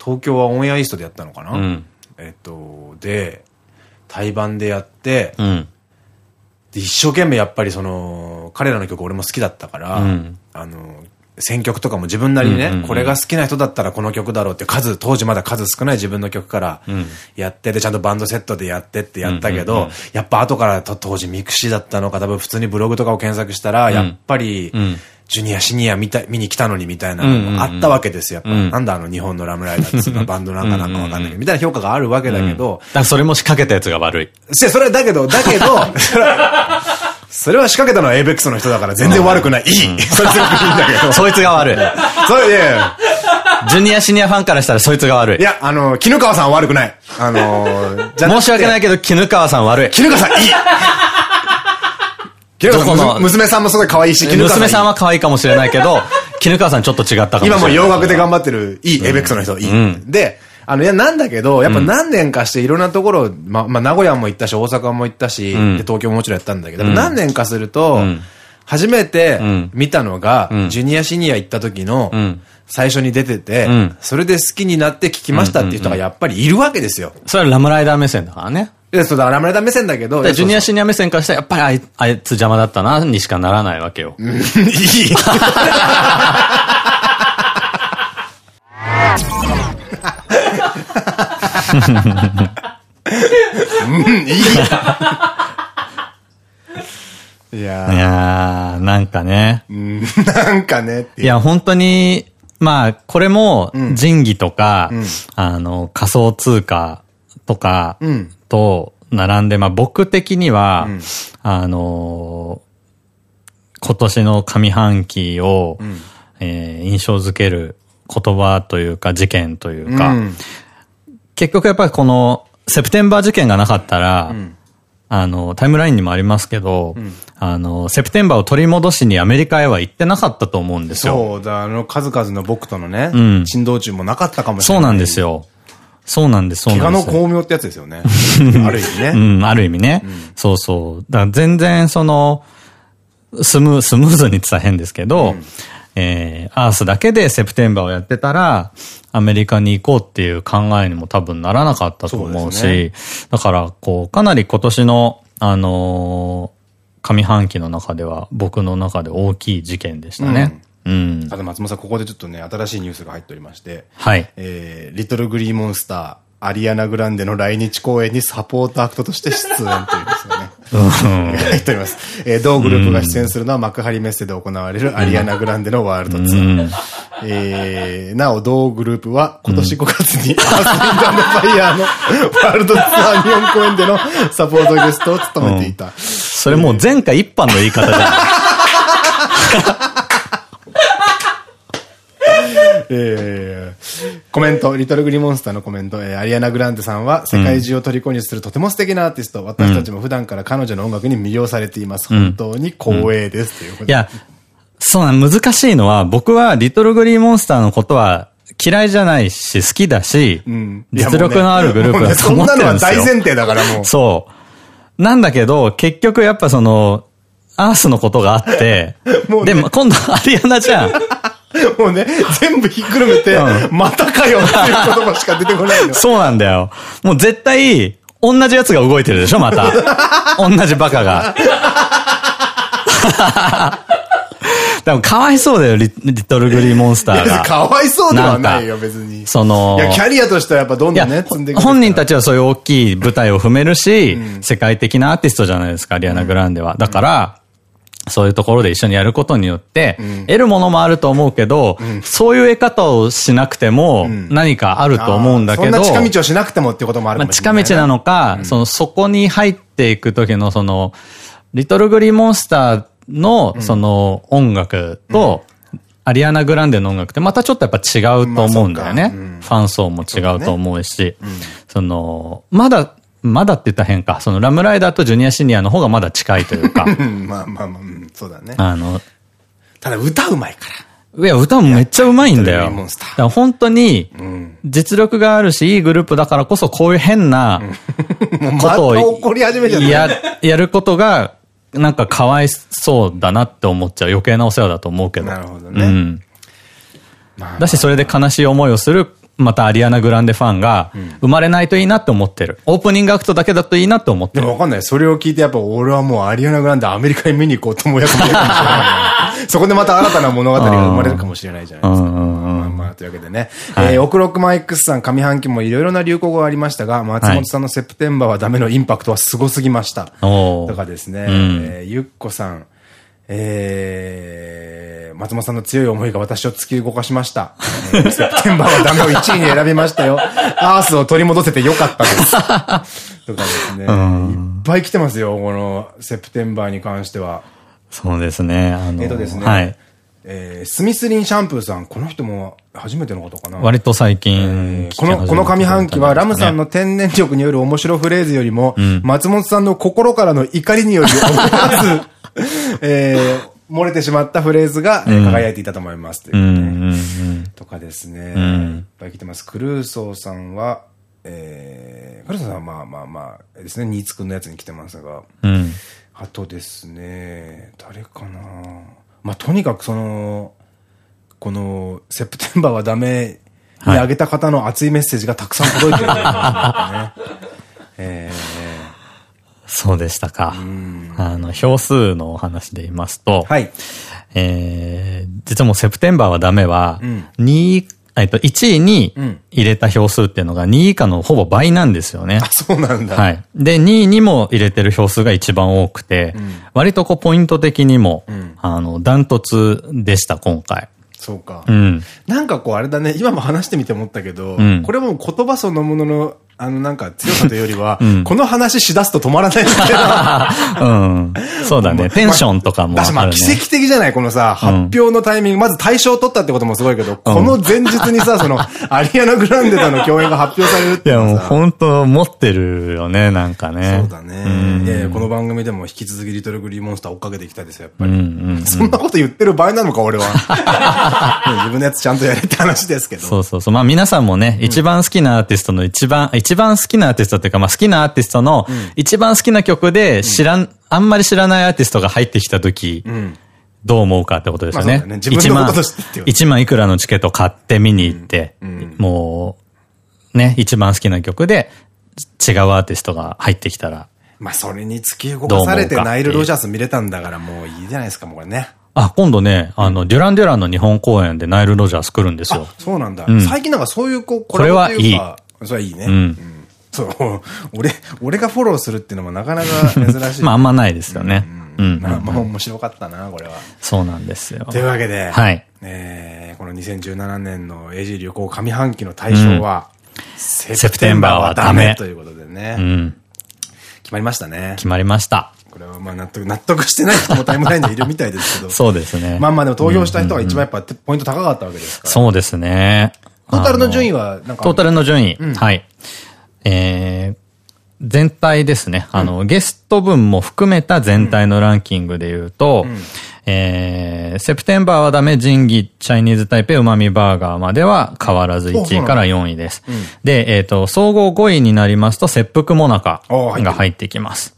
東京はオンエアイーストでやったのかな、うん、えっと、で、対バンでやって、うん、で一生懸命やっぱりその、彼らの曲俺も好きだったから、うん、あの、選曲とかも自分なりにね、これが好きな人だったらこの曲だろうって数、当時まだ数少ない自分の曲からやってで、ちゃんとバンドセットでやってってやったけど、やっぱ後から当時 mixi だったのか、多分普通にブログとかを検索したら、やっぱり、ジュニア、シニア見た、見に来たのにみたいなのもあったわけですよ。なんだあの日本のラムライダーっていうバンドなんかなんかわかんないけど、みたいな評価があるわけだけど。だそれも仕掛けたやつが悪い。それだけど、だけど、それは仕掛けたのはエイベックスの人だから全然悪くない。いい。そいつがいいんだけど。そいつが悪い。そう、いやいや。ジュニアシニアファンからしたらそいつが悪い。いや、あの、絹川さん悪くない。あの、申し訳ないけど、絹川さん悪い。絹川さんいい娘さんもすごい可愛いし、娘さんは可愛いかもしれないけど、絹川さんちょっと違ったかもしれない。今も洋楽で頑張ってる、いい、エベックスの人、いい。で、あの、いや、なんだけど、やっぱ何年かしていろんなところ、ま、まあ、名古屋も行ったし、大阪も行ったし、で、東京ももちろんやったんだけど、何年かすると、初めて見たのが、ジュニアシニア行った時の、最初に出てて、それで好きになって聞きましたっていう人がやっぱりいるわけですよ。それはラムライダー目線だからね。いや、そうだ、ラムライダー目線だけど。ジュニアシニア目線からしたら、やっぱりあいあいつ邪魔だったな、にしかならないわけよ。いい。うん、いい。いやいやなんかね。なんかねいや、本当に、まあ、これも、仁義とか、うん、あの、仮想通貨とか、と並んで、まあ僕的には、うん、あの今年の上半期を、うん、えー、印象づける言葉というか事件というか、結局やっぱりこのセプテンバー事件がなかったら、あの、タイムラインにもありますけど、うん、あの、セプテンバーを取り戻しにアメリカへは行ってなかったと思うんですよ。そうだ、あの数々の僕とのね、うん、珍道中もなかったかもしれない。そうなんですよ。そうなんです、そうなんです。怪我の巧妙ってやつですよね。ある意味ね。うん、ある意味ね。うん、そうそう。だから全然その、スムー、スムーズに言ってたら変ですけど、うんえー、アースだけでセプテンバーをやってたら、アメリカに行こうっていう考えにも多分ならなかったと思うし、うね、だから、こう、かなり今年の、あのー、上半期の中では、僕の中で大きい事件でしたね。うん。うん、あと松本さん、ここでちょっとね、新しいニュースが入っておりまして、はい。えー、リトルグリーモンスター、アリアナ・グランデの来日公演にサポートアクトとして出演というんですよね。入っております。えー、同グループが出演するのは幕張メッセで行われるアリアナ・グランデのワールドツアー。えー、なお、同グループは今年5月にアース・ウィンド・ファイヤーのワールドツアー日本公演でのサポートゲストを務めていた。それもう前回一般の言い方じゃない。えー、コメント、リトルグリモンスターのコメント、えー、アリアナ・グランデさんは世界中を虜にするとても素敵なアーティスト、私たちも普段から彼女の音楽に魅了されています。本当に光栄です。ということで。いや、そうな難しいのは、僕はリトルグリーモンスターのことは嫌いじゃないし、好きだし、うん、実力のあるグループだと思ってるんですよ。そんなのは大前提だからもう。そう。なんだけど、結局やっぱその、アースのことがあって、ね、でも今度アリアナじゃん。もうね、全部ひっくるめて、うん、またかよっていう言葉しか出てこないの。そうなんだよ。もう絶対、同じやつが動いてるでしょ、また。同じバカが。でもかわいそうだよ、リリトルグリーモンスターが。かわいそうではないよ、別に。その。いや、キャリアとしてはやっぱどんどんね、積んでいく。本人たちはそういう大きい舞台を踏めるし、うん、世界的なアーティストじゃないですか、リアナ・グランデは。だから、そういうところで一緒にやることによって、うん、得るものもあると思うけど、うん、そういう得方をしなくても、何かあると思うんだけど。そんな近道をしなくてもってこともあるかもしれない、ね。近道なのか、その、そこに入っていく時のその、リトルグリーモンスターの、その音楽と、アリアナ・グランデの音楽ってまたちょっとやっぱ違うと思うんだよね。ファン層も違うと思うし、その、まだ、まだって言ったら変か。そのラムライダーとジュニアシニアの方がまだ近いというか。まあまあまあ、そうだね。あの、ただ歌うまいから。いや、歌もめっちゃうまいんだよ。だ本当に、実力があるし、いいグループだからこそ、こういう変なことをや、やることがなんかかわいそうだなって思っちゃう。余計なお世話だと思うけど。なるほどね。うん。だし、それで悲しい思いをする、またアリアナ・グランデファンが、生まれないといいなって思ってる。オープニングアクトだけだといいなって思ってる。でもわかんない。それを聞いて、やっぱ俺はもうアリアナ・グランデアメリカに見に行こうともやかもしれない。そこでまた新たな物語が生まれるかもしれないじゃないですか。まあまあ、というわけでね。はい、えー、オクロックマイクスさん、上半期もいろいろな流行語がありましたが、松本さんのセプテンバーはダメのインパクトはすごすぎました。とかですね。うん、えー、ゆっこさん、えー、松本さんの強い思いが私を突き動かしました。えー、セプテンバーはダメを1位に選びましたよ。アースを取り戻せてよかったです。とかですね。いっぱい来てますよ、このセプテンバーに関しては。そうですね。あの、えっとですね。はい。えー、スミスリンシャンプーさん、この人も初めてのことかな。割と最近、えー、この、この上半期はラムさんの天然力による面白フレーズよりも、うん、松本さんの心からの怒りにより思わず、えー、漏れてしまったフレーズが、うん、輝いていたと思います。とかですね。うん、いっぱい来てます。クルーソーさんは、えー、クルーソーさんはまあまあまあ、ですね、ニーツくんのやつに来てますが、うん、あとですね、誰かなまあ、とにかくその、この、セプテンバーはダメにあげた方の熱いメッセージがたくさん届いてるん ね。えー、そうでしたか。あの、票数のお話で言いますと、はい。えー、実はもうセプテンバーはダメは、2えっと、1位に入れた票数っていうのが2位以下のほぼ倍なんですよね。あ、そうなんだ。はい。で、2位にも入れてる票数が一番多くて、うん、割とこうポイント的にも、うん、あの、ダントツでした、今回。そうか。うん。なんかこうあれだね、今も話してみて思ったけど、うん、これも言葉そのもののあのなんか強さというよりは、うん、この話しだすと止まらないみたいな。うん。そうだね。テンションとかもある、ね。まあ、奇跡的じゃないこのさ、発表のタイミング、まず大賞を取ったってこともすごいけど、この前日にさ、その、アリアナ・グランデとの共演が発表されるっていや、もう本当持ってるよね、なんかね。そうだね。いやいや、この番組でも引き続きリトルグリーモンスター追っかけていきたいですよ、やっぱり。そんなこと言ってる場合なのか、俺は。自分のやつちゃんとやれって話ですけど。そうそうそう。まあ皆さんもね、一番好きなアーティストの一番、一番好きなアーティストっていうか、まあ好きなアーティストの一番好きな曲で知らん、あんまり知らないアーティストが入ってきたとき、どう思うかってことですよね。1万、1万いくらのチケット買って見に行って、もう、ね、一番好きな曲で違うアーティストが入ってきたら。まあそれに突き動かされてナイル・ロジャース見れたんだからもういいじゃないですか、もうこれね。あ、今度ね、あの、デュラン・デュランの日本公演でナイル・ロジャース来るんですよ。そうなんだ。最近なんかそういうこう、これはいい。それはいいね。うんそう。俺、俺がフォローするっていうのもなかなか珍しい。まああんまないですよね。うん。まあ、まあ面白かったな、これは。そうなんですよ。というわけで、はい。えー、この2017年の AG 旅行上半期の大賞は、セプテンバーはダメということでね。うん。決まりましたね。決まりました。これはまあ納得、納得してない人もタイムラインにいるみたいですけど。そうですね。まあまあでも投票した人が一番やっぱポイント高かったわけですから。そうですね。トータルの順位はなんかトータルの順位。はい。えー、全体ですね。あの、うん、ゲスト分も含めた全体のランキングで言うと、うん、えー、セプテンバーはダメ、仁義、チャイニーズタイペイ、うまみバーガーまでは変わらず1位から4位です。うん、で、えっ、ー、と、総合5位になりますと、切腹もなかが入ってきます。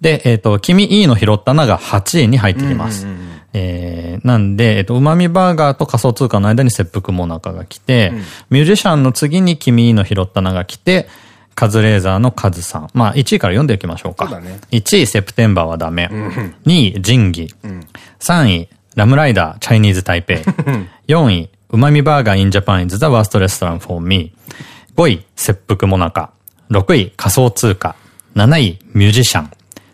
で、えっ、ー、と、君いいの拾ったなが8位に入ってきます。えー、なんで、えっ、と、うまみバーガーと仮想通貨の間に切腹もなかが来て、ミュージシャンの次に君いいの拾ったなが来て、カズレーザーのカズさん。まあ、1位から読んでいきましょうか。そうだね。1位、セプテンバーはダメ。うん、2位、仁義。うん、3位、ラムライダー、チャイニーズ台北。4位、うまみバーガーインジャパン is the worst restaurant for me。5位、切腹もなか。6位、仮想通貨。7位、ミュージシャン。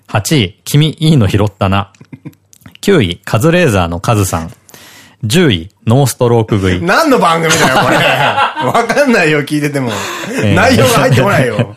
8位、君いいの拾ったな。9位、カズレーザーのカズさん。10位、ノーストローク食い。何の番組だよ、これ。わかんないよ、聞いてても。内容が入ってこないよ。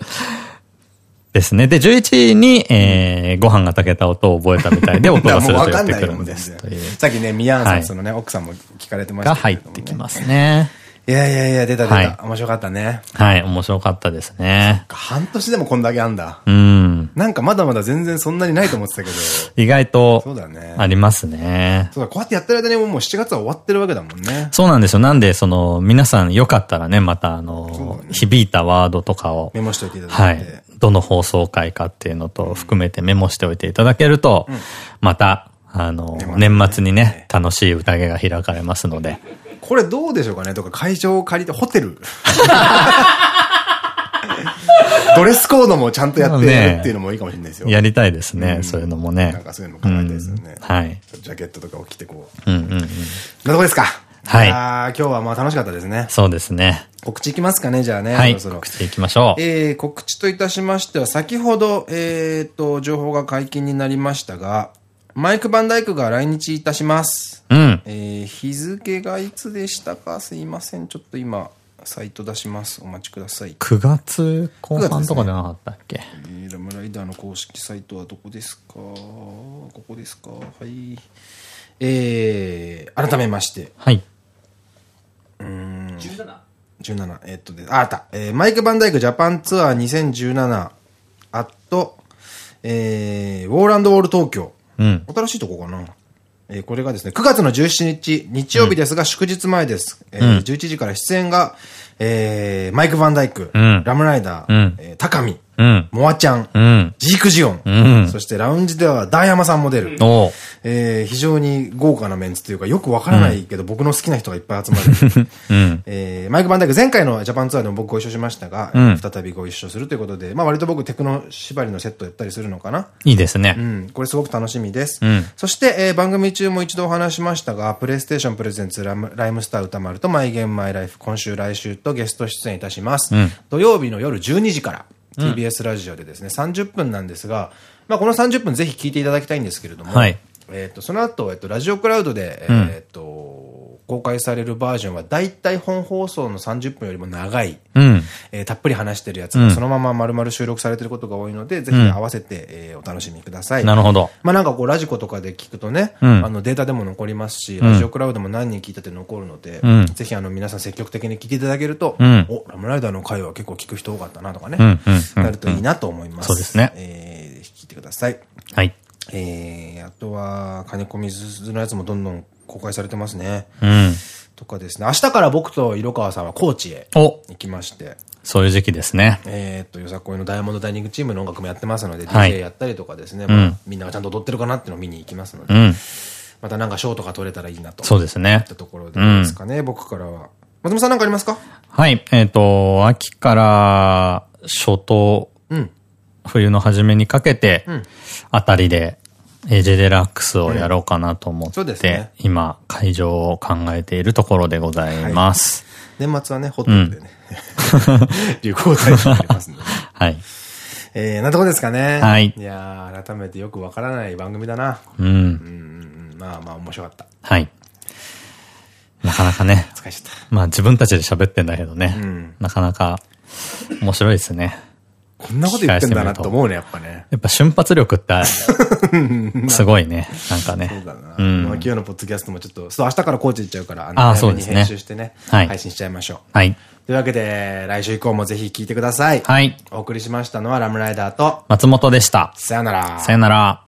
ですね。で、11位に、えー、ご飯が炊けた音を覚えたみたいで、音がすると言ってくるんです。さっきね、宮野さん、そのね、奥さんも聞かれてましたが入ってきますね。いやいやいや、出た出た。面白かったね。はい、面白かったですね。半年でもこんだけあんだ。うん。なんかまだまだ全然そんなにないと思ってたけど。意外と。そうだね。ありますね。そうだ、こうやってやってる間にもう7月は終わってるわけだもんね。そうなんですよ。なんで、その、皆さんよかったらね、またあの、響いたワードとかを。メモしておいていただいて。はい。どの放送回かっていうのと含めてメモしておいていただけると、また、あの、年末にね、楽しい宴が開かれますので。これどうでしょうかねとか会場を借りてホテル ドレスコードもちゃんとやってやるっていうのもいいかもしれないですよ。やりたいですね。そういうのもね。なんかそういうの考えたいですよね。はい。ジャケットとかを着てこう。うんうんうん。なとこですかはい。あ今日はまあ楽しかったですね。そうですね。告知いきますかね、じゃあね。はい。告知いきましょう。えー、告知といたしましては、先ほど、えっと、情報が解禁になりましたが、マイク・バンダイクが来日いたします。うん。えー、日付がいつでしたか？すいません。ちょっと今、サイト出します。お待ちください。9月後半とかじゃなかったっけ、ね、えー、ラムライダーの公式サイトはどこですか？ここですか？はい。えー、改めまして。はい。うん。17。17。えー、っとで、あ、あった。えー、マイク・バンダイクジャパンツアー2017、アット、えー、ウォーランドウォール東京。うん、新しいとこかな。えー、これがですね、9月の17日、日曜日ですが、祝日前です。うん、えー、11時から出演が、えー、マイク・バンダイク、うん、ラムライダー、うん、えー、高見、うん、モアちゃん、うん、ジークジオン、うん、そしてラウンジではダイヤマさんも出る。えー、非常に豪華なメンツというか、よくわからないけど、僕の好きな人がいっぱい集まる。うん、えー、マイク・バンダイク、前回のジャパンツアーでも僕ご一緒しましたが、うん、再びご一緒するということで、まあ割と僕テクノ縛りのセットやったりするのかな。いいですね。うん、これすごく楽しみです。うん、そして、えー、番組中も一度お話しましたが、プレイステーションプレゼンツライムスター歌丸とマイゲームマイライフ、今週来週とゲスト出演いたします。うん、土曜日の夜12時から、TBS ラジオでですね、30分なんですが、まあ、この30分ぜひ聞いていただきたいんですけれども、はい、えっと、その後、えっと、ラジオクラウドで、えっと、公開されるバージョンは、大体本放送の30分よりも長い、うん、えー、たっぷり話してるやつが、そのまま丸々収録されてることが多いので、うん、ぜひ合わせて、えー、お楽しみください。なるほど。まあなんかこう、ラジコとかで聞くとね、うん、あの、データでも残りますし、ラジオクラウドも何人聞いたって残るので、ぜひあの、皆さん積極的に聞いていただけると、お、ラムライダーの回は結構聞く人多かったなとかね、なるといいなと思います。そうですね。えー、聞いてください。はい。えー、あとは、金子水のやつもどんどん公開されてますね。うん。とかですね、明日から僕と色川さんは高知へ行きまして。そういう時期ですね。えっと、よさこいのダイヤモンドダイニングチームの音楽もやってますので、DJ やったりとかですね、まあ、みんながちゃんと踊ってるかなっていうのを見に行きますので、またなんか賞とか取れたらいいなと。そうですね。ったところですかね、僕からは。松本さんなんかありますか？はい、えっと、秋から初冬、冬の初めにかけて、あたりで、エジェデラックスをやろうかなと思って、うんね、今、会場を考えているところでございます。はい、年末はね、ホテルでね、うん、流行大賞あります。はい。えー、なとこですかね。はい。いやー、改めてよくわからない番組だな。うん。うんうんまあまあ面白かった。はい。なかなかね。疲れちゃった。まあ自分たちで喋ってんだけどね。うん、なかなか面白いですね。こんなこと言ってんだなと思うね、やっぱね。やっぱ瞬発力って すごいね。なんかね。そうだな。うん。今日のポッドキャストもちょっと、そう、明日からコーチ行っちゃうから、あの、そうですね。編集してね、配信しちゃいましょう。はい。というわけで、来週以降もぜひ聞いてください。はい。お送りしましたのはラムライダーと、松本でした。さよなら。さよなら。